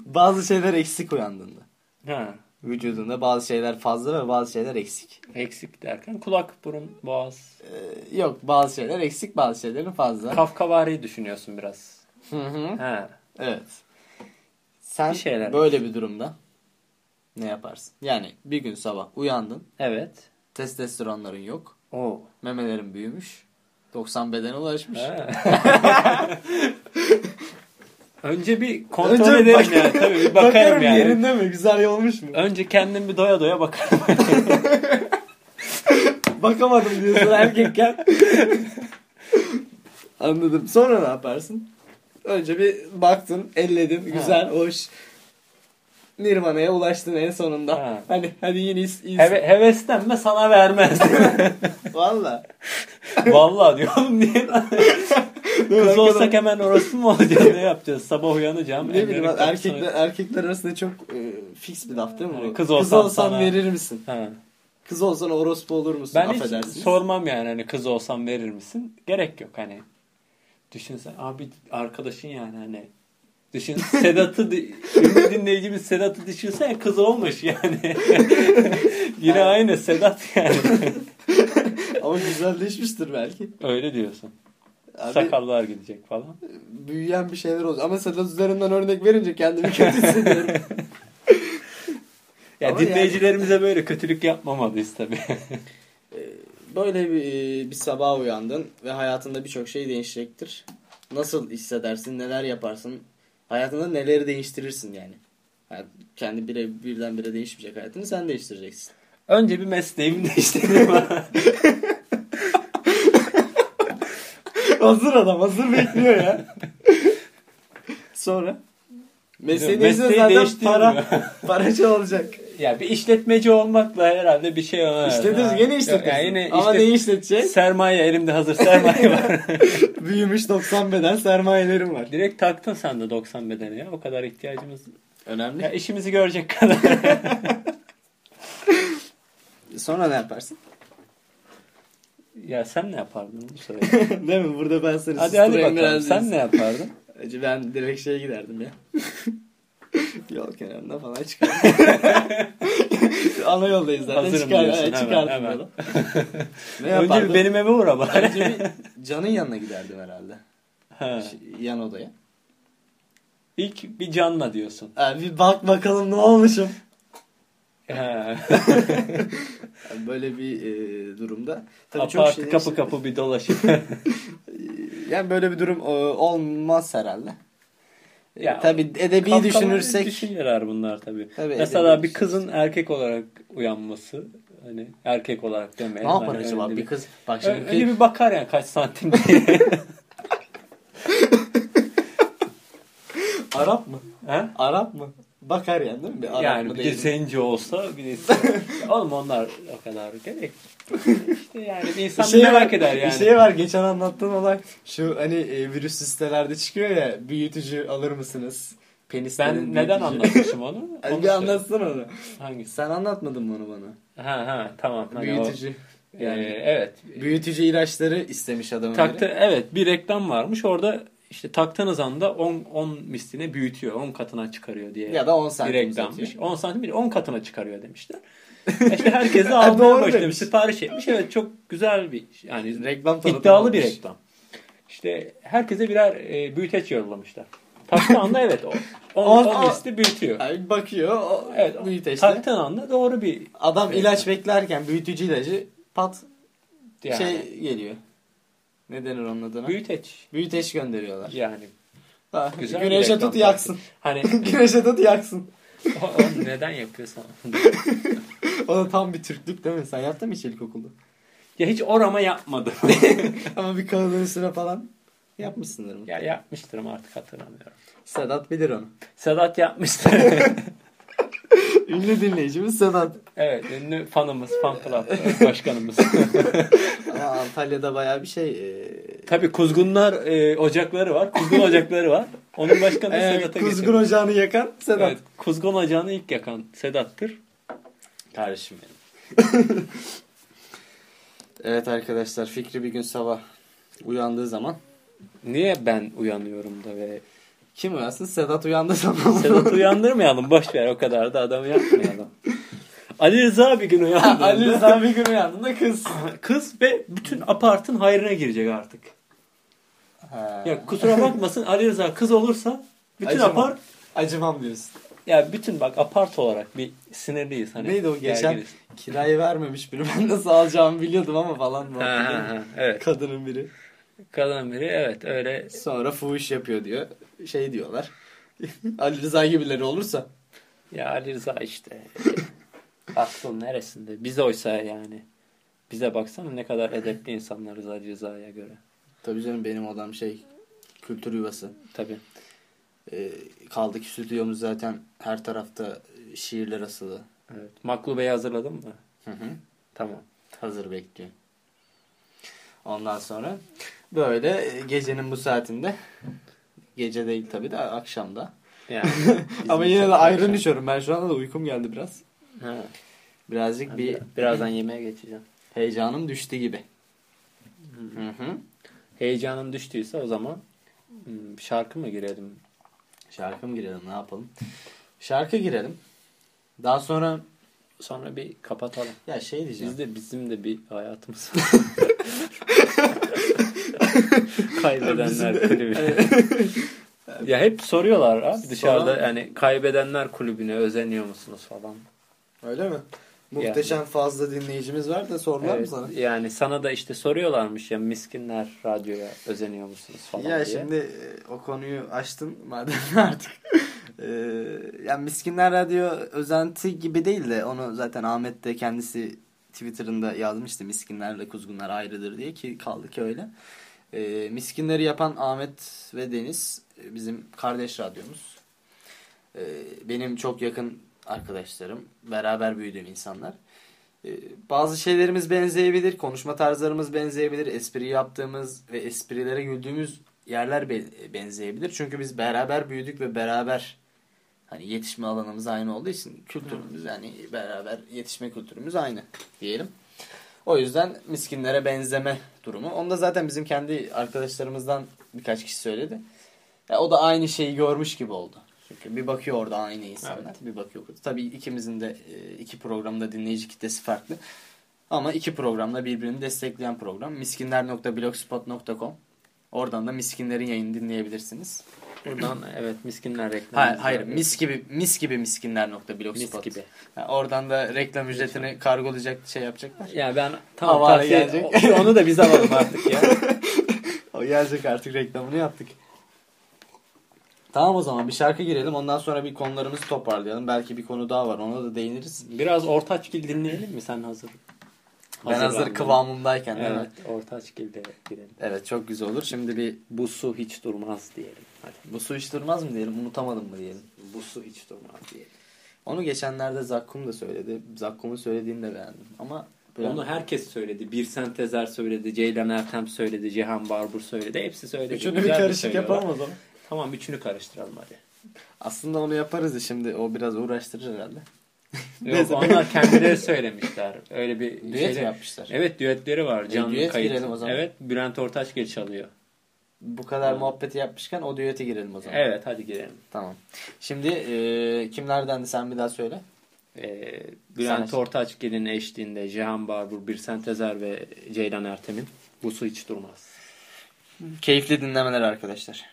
Bazı şeyler eksik uyandığında. ha. Vücudunda bazı şeyler fazla ve bazı şeyler eksik. Eksik derken kulak, burun, boğaz. Ee, yok bazı şeyler eksik bazı şeylerin fazla. Kafkavari düşünüyorsun biraz. Hı hı. Ha. Evet. Sen Bir şeyler böyle bir durumda ne yaparsın? Yani bir gün sabah uyandın. Evet. Testosteronların yok. Oo. Memelerin büyümüş. 90 bedene ulaşmış. *laughs* Önce bir kontrol Önce ederim bak- yani. Tabii bir *laughs* bakarım Bakarım yani. yerinde mi? Güzel olmuş mu? Önce kendim bir doya doya bakarım. *laughs* Bakamadım diyorsun erkekken. *laughs* Anladım. Sonra ne yaparsın? Önce bir baktın, elledin. Güzel, hoş. Nirvana'ya ulaştın en sonunda. Ha. Hani hadi yine iz, iz. Heve, heveslenme sana vermez. Valla. Vallahi diyorum niye lan? Kız olsak hemen orası mı olacağız? Ne yapacağız? Sabah uyanacağım. Ne bileyim ben, erkekler, erkekler arasında çok e, fix bir laf değil mi bu? Yani kız olsam olsan sana- verir misin? Ha. Kız olsan orospu olur musun? Ben hiç Affedersiniz. sormam yani hani kız olsam verir misin? Gerek yok hani. Düşünsen abi arkadaşın yani hani. Düşün Sedat'ı ünlü *laughs* dinleyicimiz Sedat'ı düşünsen kız olmuş yani. *laughs* Yine aynı Sedat yani. *laughs* o güzelleşmiştir belki. Öyle diyorsun. Abi, Sakallar gidecek falan. büyüyen bir şeyler olacak. Ama Sedat üzerinden örnek verince kendimi kötü hissediyorum. *laughs* Ya Ama dinleyicilerimize böyle kötülük yapmamalıyız tabii. Böyle bir, bir sabah uyandın ve hayatında birçok şey değişecektir. Nasıl hissedersin, neler yaparsın? Hayatında neleri değiştirirsin yani? Hayat, kendi bire, birdenbire değişmeyecek hayatını sen değiştireceksin. Önce bir mesleğimi değiştireyim. *laughs* hazır adam, hazır bekliyor ya. *laughs* Sonra? Mesleği Mesleği zaten değiştirmiyor. para, paracı *laughs* olacak. ya bir işletmeci olmakla herhalde bir şey ona. İşletirsin, gene işletirsin. Ya yine Ama işte ne işletecek? sermaye elimde hazır sermaye var. *laughs* Büyümüş 90 beden sermayelerim var. Direkt taktın sen de 90 bedeni ya. O kadar ihtiyacımız. Önemli. Ya işimizi görecek kadar. Sonra ne yaparsın? Ya sen ne yapardın bu sırada? *laughs* Değil mi? Burada ben seni hadi hadi bakalım. biraz Sen *laughs* ne yapardın? Acı ben direkt şeye giderdim ya. *laughs* Yol kenarında falan çıkardım. Ana yoldayız zaten. Hazırım Çıkar, diyorsun, hemen, çıkardım hemen. ne Önce yapardım? bir benim eve uğra bari. Önce bir Can'ın yanına giderdim herhalde. Ha. Ş- Yan odaya. İlk bir canla diyorsun. Abi bir bak bakalım ne olmuşum. Yani *laughs* böyle bir e, durumda. Tabii çok Apartı şey kapı kapı bir dolaşıp. *laughs* Yani böyle bir durum e, olmaz herhalde. Ya, Ya, tabii edebi düşünürsek Düşünceler bunlar tabii. Tabii, Mesela bir kızın erkek olarak uyanması. Hani erkek olarak demeyelim. ne yapar Hani acaba önce bir kız? Bak şimdi Önce bir bakar yani kaç santim diye. *laughs* Arap mı? ha? Arap mı? Bakar yani değil mi? Bir yani bir de zenci olsa bir de *laughs* oğlum onlar o kadar gerek. İşte yani bir insan Bir şey merak var, eder yani. Bir şey var geçen anlattığın olay şu hani e, virüs sitelerde çıkıyor ya büyütücü alır mısınız? Penislerin ben neden büyütücü. anlatmışım onu? *laughs* Onu bir anlatsana onu. Hangisi? Sen anlatmadın mı onu bana? Ha ha tamam. Hani o- büyütücü. Ee, Yani evet. büyütücü ilaçları istemiş adamın Taktı biri. evet bir reklam varmış. Orada işte taktığınız anda 10 10 misline büyütüyor. 10 katına çıkarıyor diye. Ya da 10 bir santim uzatıyor. 10 santim değil 10 katına çıkarıyor demişler. *laughs* işte herkes de almaya başlamış. demiş. Sipariş etmiş. Evet çok güzel bir yani Reklam iddialı bir olmuş. reklam. İşte herkese birer e, büyüteç yollamışlar. Taktığı anda *laughs* evet o 10 On- 10 on- misli büyütüyor. Yani bakıyor o Evet. büyüteçte. Taktığın anda doğru bir Adam Evet. ilaç beklerken büyütücü ilacı pat yani şey geliyor. Ne denir onun adına? büyüteç Büyüteç gönderiyorlar. yani. Ha, Güzel güneşe tut yaksın. Hani *laughs* güneşe tut yaksın. o, o neden yapıyorsan. *laughs* O da tam bir Türklük değil mi? Sen yaptın mı hiç ilkokulda? ya hiç orama yapmadım. *laughs* Ama bir kağıdın üstüne falan yapmışsındır mı? ya yapmıştırım artık hatırlamıyorum. Sedat bilir onu. Sedat yapmıştır. *laughs* Ünlü dinleyicimiz Sedat. evet ünlü fanımız, fan club *laughs* başkanımız. *laughs* Ama Antalya'da bayağı bir şey. e, Tabii kuzgunlar e, ocakları var. Kuzgun ocakları var. Onun başkanı Evet, Sedat'a kuzgun geçelim. ocağını yakan Sedat. Evet, kuzgun ocağını ilk yakan Sedat'tır. Kardeşim benim. evet arkadaşlar Fikri bir gün sabah uyandığı zaman Niye ben uyanıyorum da ve kim uyansın? Sedat uyandığı zaman. Sedat'ı *laughs* uyandırmayalım. Boş ver o kadar da adamı yapmayalım. Ali Rıza bir gün *laughs* uyandığında Ali Rıza bir gün uyandığında kız. *laughs* kız ve bütün apartın hayrına girecek artık. Ha. Ya kusura bakmasın Ali Rıza kız olursa bütün Acımam. apart Acımam diyorsun. ya bütün bak apart olarak bir sinirliyiz hani. Neydi o geçen gerginiz. kirayı vermemiş biri. Ben nasıl alacağımı biliyordum ama falan. Ha, ha, ha, evet. Kadının biri. Kadın biri evet öyle Sonra fuhuş yapıyor diyor. Şey diyorlar. *laughs* Ali Rıza gibileri olursa. ya Ali Rıza işte aklın neresinde? Bize oysa yani. Bize baksana ne kadar edepli insanlarız Ali Rıza'ya göre. Tabii canım benim odam şey kültür yuvası. Tabii. Ee, kaldı ki stüdyomuz zaten her tarafta şiirler asılı. Evet. Maklubeyi hazırladın mı? Hı hı. Tamam. Hazır bekliyor. Ondan sonra böyle e, gecenin bu saatinde gece değil tabii de akşamda. Yani. *laughs* Ama yine de ayrı akşam. düşüyorum. Ben şu anda da uykum geldi biraz. Ha. Birazcık Ben bir bir, birazdan yemeğe geçeceğim. heyecanım düştü gibi. Hı hı. Heyecanın düştüyse o zaman hmm, şarkı mı girelim? Şarkı mı girelim ne yapalım? Şarkı girelim. Daha sonra sonra bir kapatalım. Ya şey diyeceğim. Biz de bizim de bir hayatımız var. *laughs* *laughs* *laughs* Kaybedenler kulübü. *laughs* ya hep soruyorlar abi dışarıda Soran- yani kaybedenler kulübüne özeniyor musunuz falan. Öyle mi? Muhteşem fazla dinleyicimiz var da sordular mı Evet, sana? yani sana da işte soruyorlarmış ya miskinler radyoya özeniyor musunuz falan Ya diye. şimdi e, o konuyu açtın madem *laughs* artık. e, yani Miskinler Radyo özenti gibi değil de onu zaten Ahmet de kendisi Twitter'ında yazmıştı. Miskinlerle kuzgunlar ayrıdır diye ki kaldı ki öyle. E, miskinleri yapan Ahmet ve Deniz e, bizim kardeş radyomuz. E, benim çok yakın arkadaşlarım. Beraber büyüdüğüm insanlar. E, bazı şeylerimiz benzeyebilir. Konuşma tarzlarımız benzeyebilir. Espri yaptığımız ve esprilere güldüğümüz yerler be- benzeyebilir. Çünkü biz beraber büyüdük ve beraber hani yetişme alanımız aynı olduğu için kültürümüz yani beraber yetişme kültürümüz aynı diyelim. O yüzden miskinlere benzeme durumu. Onu da zaten bizim kendi arkadaşlarımızdan birkaç kişi söyledi. Ya o da aynı şeyi görmüş gibi oldu. Çünkü bir bakıyor orada aynı insanlar. Bir bakıyor. Tabii ikimizin de e, iki programda dinleyici kitlesi farklı. Ama iki programda birbirini destekleyen program. Miskinler.blogspot.com Oradan da miskinlerin yayını dinleyebilirsiniz. Buradan *clears throat* evet miskinler reklamı. Hayır, hayır mis gibi mis gibi miskinler.blogspot. Mis gibi. Ha, oradan da reklam ücretini kargolayacak şey yapacaklar. Ya ben tamam Havale tavsiye, gelecek. *laughs* onu da biz alalım artık ya. *laughs* O gelecek artık reklamını yaptık. Tamam o zaman bir şarkı girelim. Ondan sonra bir konularımızı toparlayalım. Belki bir konu daha var. Ona da değiniriz. Biraz Ortaçgil dinleyelim mi sen hazır? Ben hazır kıvamımdayken değil Evet mi? Ortaçgil'de girelim. Evet çok güzel olur. Şimdi bir Bu su hiç durmaz diyelim. Hadi. bu su hiç durmaz mı diyelim? Unutamadım mı diyelim? Bu su hiç durmaz diyelim. Onu geçenlerde Zakkum da söyledi. Zakkum'un söylediğini de beğendim. Ama böyle- Onu herkes söyledi. Bir Sentezer söyledi. Ceylan Ertem söyledi. Cihan Barbur söyledi. Hepsi söyledi. Üçünü bir Güzel de karışık söylüyorlar. yapalım o zaman. Tamam üçünü karıştıralım hadi. Aslında onu yaparız da şimdi o biraz uğraştırır herhalde. Yok onlar kendileri söylemişler. Öyle bir Düet şeyle- yapmışlar? Evet düetleri var. Canlı düet kayıt. girelim o zaman. Evet Bülent Ortaçgil çalıyor. Bu kadar muhabbeti yapmışken o düete girelim o zaman. Evet hadi girelim. Tamam. Şimdi e, kimlerdendi sen bir daha söyle. Ee, Bülent Sen- Ortaçgil'in eşliğinde Cihan Barbur, Birsen Tezer ve Ceylan Ertem'in Bu Su Hiç Durmaz. Keyifli dinlemeler arkadaşlar.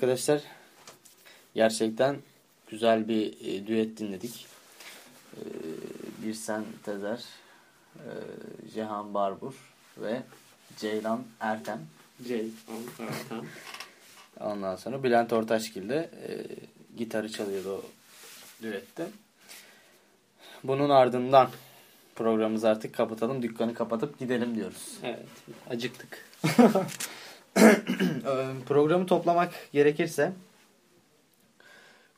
Arkadaşlar gerçekten güzel bir e, düet dinledik. E, bir sen Tezer, e, Cihan Barbur ve Ceylan Ertem. Ceylan Ertem. Ondan sonra Bülent Ortaçgil de e, gitarı çalıyordu o düette. Bunun ardından programımızı artık kapatalım. Dükkanı kapatıp gidelim diyoruz. Evet. Acıktık. *laughs* Programı toplamak gerekirse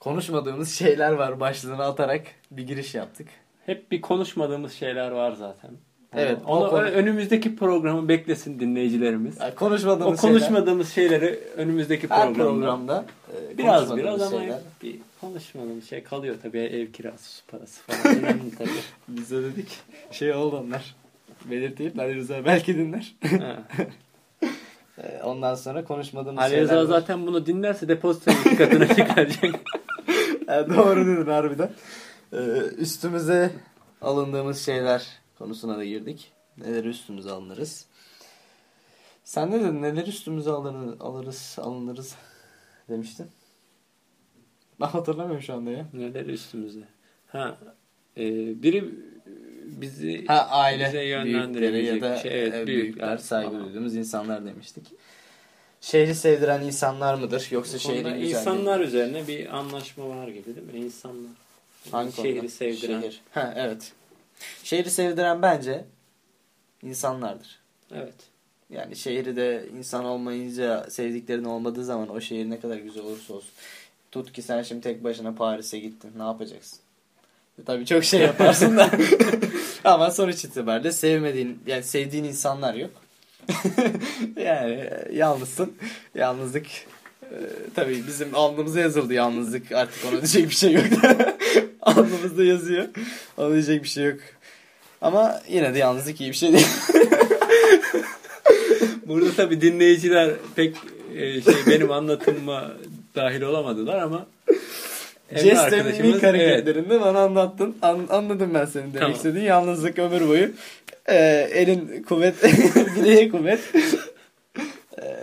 konuşmadığımız şeyler var başlığını atarak bir giriş yaptık. Hep bir konuşmadığımız şeyler var zaten. Evet, Onu o konu- önümüzdeki programı beklesin dinleyicilerimiz. Yani O konuşmadığımız konuşmadığımız şeyleri önümüzdeki şeyler programda. programda e, Biraz konuşmadığımız biraz ama şeyler. bir konuşmadığımız şey kalıyor tabii ev kirası, su parası falan önemli *laughs* tabii. Biz de dedik şey oldu onlar. Belirteyim Ali Rıza belki dinler. *laughs* Ee, Ondan sonra konuşmadığımız Ali şeyler Rıza var. zaten bunu dinlerse depozito iki katına çıkaracak. Yani *laughs* doğru dedin harbiden. Ee, üstümüze alındığımız şeyler konusuna da girdik. Neler üstümüze alınırız. Sen ne dedin? Neler üstümüze alır, alırız, alınırız demiştin. Ben hatırlamıyorum şu anda ya. Neler üstümüze? Ha, e, biri bizi Ha aile bize yönlendirebilecek ya da şey, evet, e, büyükler, büyükler, saygı falan. duyduğumuz insanlar demiştik. Şehri sevdiren insanlar mıdır yoksa şehrin güzelliği? insanlar üzerine bir anlaşma var gibi değil mi? İnsanlar. Hangi Şehri konuda? sevdiren. Şehir. Ha evet. Şehri sevdiren bence insanlardır. Evet. Yani şehri de insan olmayınca sevdiklerin olmadığı zaman o şehir ne kadar güzel olursa olsun. Tut ki sen şimdi tek başına Paris'e gittin. Ne yapacaksın? Tabii çok şey yaparsın da. *laughs* Ama sonuç itibariyle sevmediğin, yani sevdiğin insanlar yok. *laughs* yani e, yalnızsın. Yalnızlık e, tabii bizim alnımıza yazıldı yalnızlık. Artık ona diyecek bir şey yok. *laughs* Alnımızda yazıyor. Ona diyecek bir şey yok. Ama yine de yalnızlık iyi bir şey değil. Burada tabii dinleyiciler pek e, şey benim anlatımıma dahil olamadılar ama Emre Jestlerin arkadaşımız ilk evet, hareketlerinde bana anlattın. An- anladım ben senin demek Tamam. istediğin. Yalnızlık ömür boyu. Ee, elin kuvvet, *laughs* bileğe kuvvet. Ee,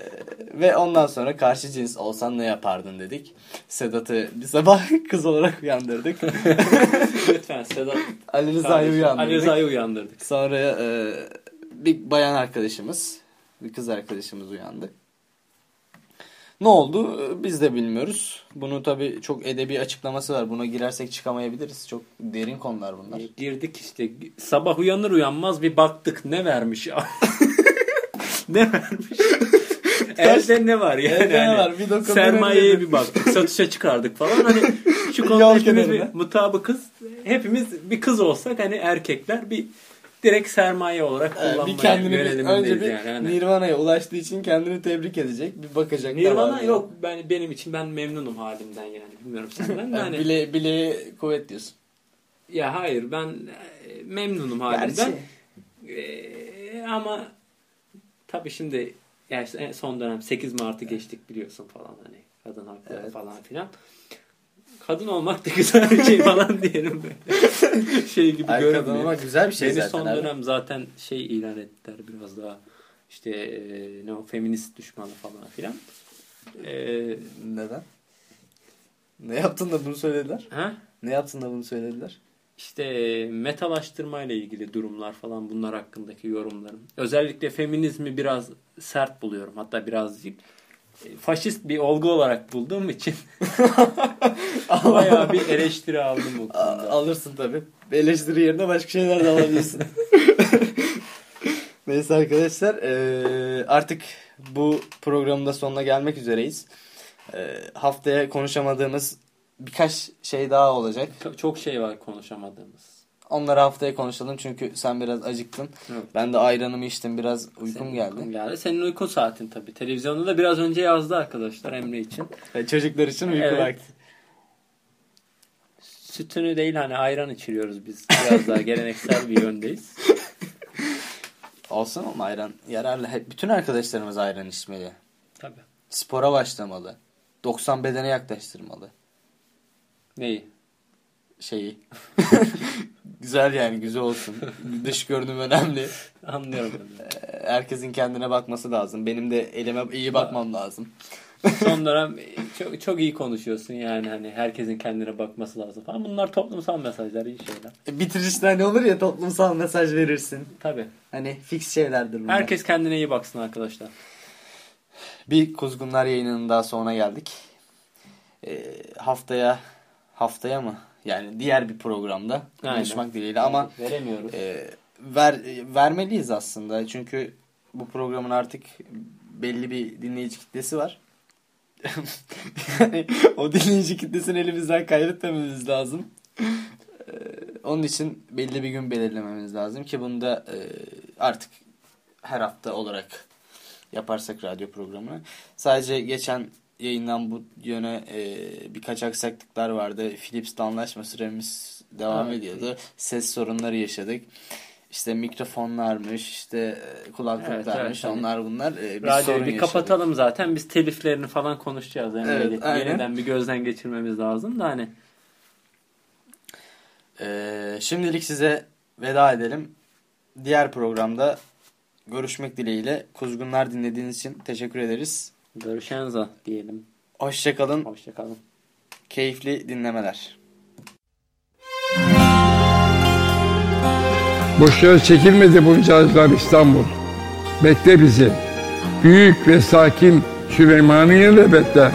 ve ondan sonra karşı cins olsan ne yapardın dedik. Sedat'ı bir sabah *laughs* kız olarak uyandırdık. *laughs* lütfen Sedat Ali Rıza'yı uyandırdık. Ali Rıza'yı uyandırdık. Sonra e, bir bayan arkadaşımız, bir kız arkadaşımız uyandı. Ne oldu biz de bilmiyoruz. Bunu tabii çok edebi açıklaması var. Buna girersek çıkamayabiliriz. Çok derin konular bunlar. E, Girdik işte sabah uyanır uyanmaz bir baktık ne vermiş *laughs* ne vermiş *laughs* elde ne var yani Elde ne Hani var? Bir dokundur sermayeye bir baktık satışa çıkardık falan hani şu konuda *laughs* hepimiz bir mutabıkız hepimiz bir kız olsak hani erkekler bir direkt sermaye olarak Ee, kullanmaya bir kendini bir, önce bir yani. Hani Nirvana'ya ulaştığı için kendini tebrik edecek. Bir bakacak. Nirvana yok ben benim için ben memnunum halimden yani bilmiyorum senden de *laughs* Yani hani bile, bileğe kuvvet diyorsun. ya hayır ben e, memnunum halimden. Ee, ama tabii şimdi yani son dönem 8 Mart'ı geçtik biliyorsun falan hani kadın hakları Evet. falan filan. Kadın olmak da güzel bir şey falan *laughs* diyelim böyle. *laughs* şey gibi Ay, kadın olmak güzel bir şey Beni zaten. son abi. dönem zaten şey ilan ettiler biraz daha işte e, ne o feminist düşmanı falan filan. Ee, Neden? Ne yaptın da bunu söylediler? ha? Ne yaptın da bunu söylediler? İşte metalaştırma ile ilgili durumlar falan bunlar hakkındaki yorumlarım. Özellikle feminizmi biraz sert buluyorum. Hatta biraz değil. e, Faşist bir olgu olarak bulduğum için *laughs* bayağı bir eleştiri aldım bu konuda. alırsın tabii. Eleştiri yerine başka şeyler de alabilirsin. *laughs* Neyse arkadaşlar eee, artık bu programın da sonuna gelmek üzereyiz. Eee, haftaya konuşamadığımız birkaç şey daha olacak. Çok, çok şey var konuşamadığımız. Onları haftaya konuşalım çünkü sen biraz acıktın. Evet. Ben de ayranımı içtim biraz uykum Senin geldi. uykun geldi. Senin uyku saatin tabii. Televizyonda da biraz önce yazdı arkadaşlar Emre için. Çocuklar için uyku Evet. vakti. Sütünü değil hani ayran içiriyoruz biz. Biraz daha geleneksel bir yöndeyiz. *laughs* Olsun ama ayran yararlı. Hep, bütün arkadaşlarımız ayran içmeli. Tabii. Spora başlamalı. 90 bedene yaklaştırmalı. Neyi? şeyi. *laughs* güzel yani güzel olsun. Dış görünüm önemli. Anlıyorum. Herkesin kendine bakması lazım. Benim de elime iyi bakmam lazım. Son dönem çok, çok iyi konuşuyorsun yani hani herkesin kendine bakması lazım falan. Bunlar toplumsal mesajlar iyi şeyler. E, Bitirişte hani olur ya toplumsal mesaj verirsin. Tabii. Hani fix şeylerdir bunlar. Herkes kendine iyi baksın arkadaşlar. Bir Kuzgunlar yayınının daha sonuna geldik. Ee, haftaya haftaya mı? Yani diğer bir programda Aynen. konuşmak dileğiyle ama veremiyoruz. e, ver vermeliyiz aslında. Çünkü bu programın artık belli bir dinleyici kitlesi var. *laughs* yani o dinleyici kitlesini elimizden kaybetmememiz lazım. Ee, onun için belli bir gün belirlememiz lazım ki bunu da e, artık her hafta olarak yaparsak radyo programını. Sadece geçen yayından bu yöne e, birkaç aksaklıklar vardı. Philips'le anlaşma süremiz devam Evet. ediyordu. Ses sorunları yaşadık. İşte mikrofonlarmış, işte e, kulaklıklarmış, Evet, evet, onlar bunlar. E, bir Radyoyu sorun bir yaşadık. kapatalım zaten. Biz teliflerini falan konuşacağız. Yani Evet, yeniden bir gözden geçirmemiz lazım da hani. Ee, şimdilik size veda edelim. Diğer programda görüşmek dileğiyle. Kuzgunlar dinlediğiniz için teşekkür ederiz. Görüşenza diyelim. Hoşçakalın. Hoşçakalın. Keyifli dinlemeler. Boşuna çekilmedi bunca acılar İstanbul. Bekle bizi. Büyük ve sakin Süleymaniye'de bekle.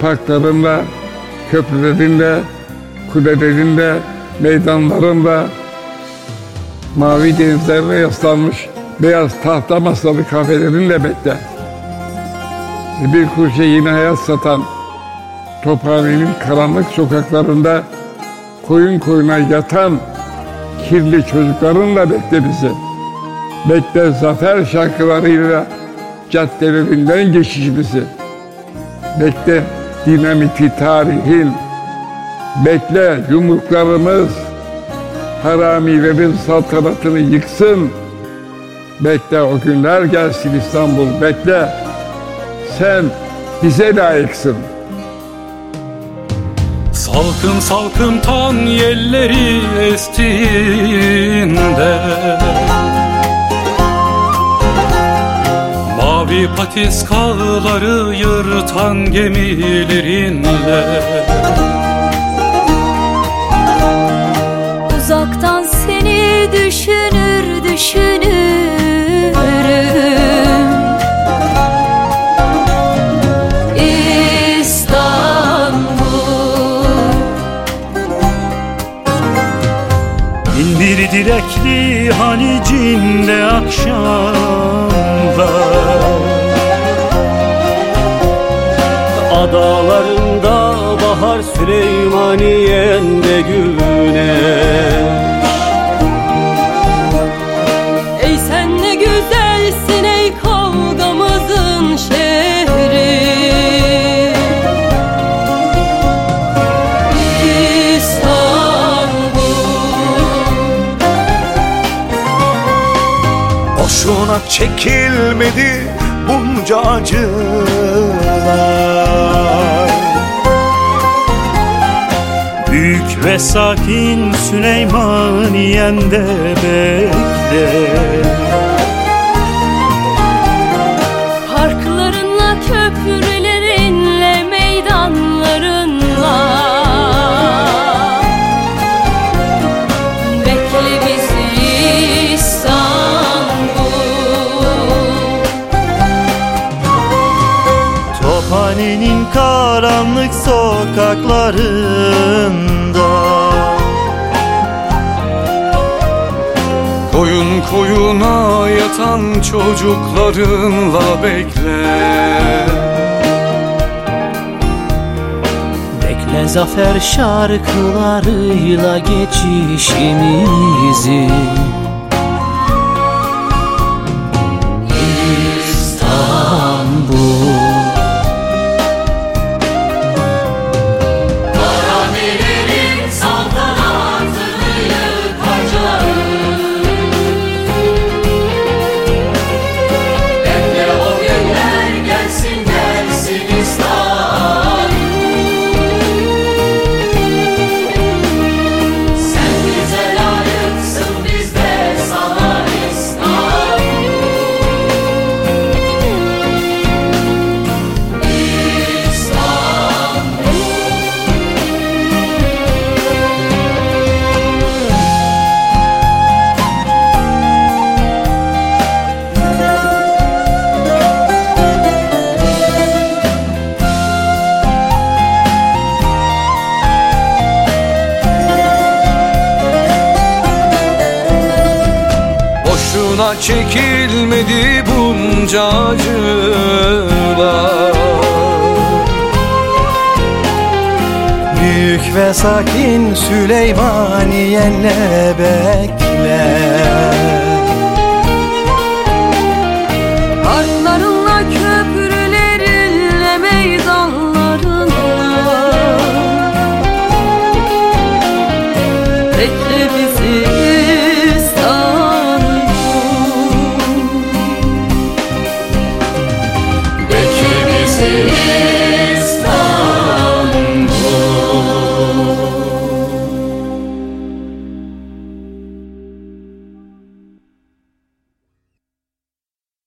Parklarında, köprülerinde, kulelerinde, meydanlarında, mavi denizlerine yaslanmış beyaz tahta masalı kafelerinle bekle. Bir kurşa yeni hayat satan Tophane'nin karanlık sokaklarında koyun koyuna yatan kirli çocuklarınla bekle bizi. Bekle zafer şarkılarıyla caddelerinden geçişimizi. Bekle dinamiti tarihin. Bekle yumruklarımız haramilerin saltanatını yıksın. Bekle o günler gelsin İstanbul. Bekle sen bize layıksın. Salkım salkım tan yelleri estiğinde. Mavi patiskaları yırtan gemilerinle Uzaktan seni düşünür düşünürüm Direkli halicinde akşamlar. Adalarında bahar Süleymaniye'nde güneş çekilmedi bunca acılar. Büyük ve sakin Süleymaniye'nde bekle. Parklarınla, karanlık sokaklarında. Koyun koyuna yatan çocuklarınla bekle. Bekle zafer şarkılarıyla geçişimizi çekilmedi bunca acılar. Büyük ve sakin Süleymaniyenle bekle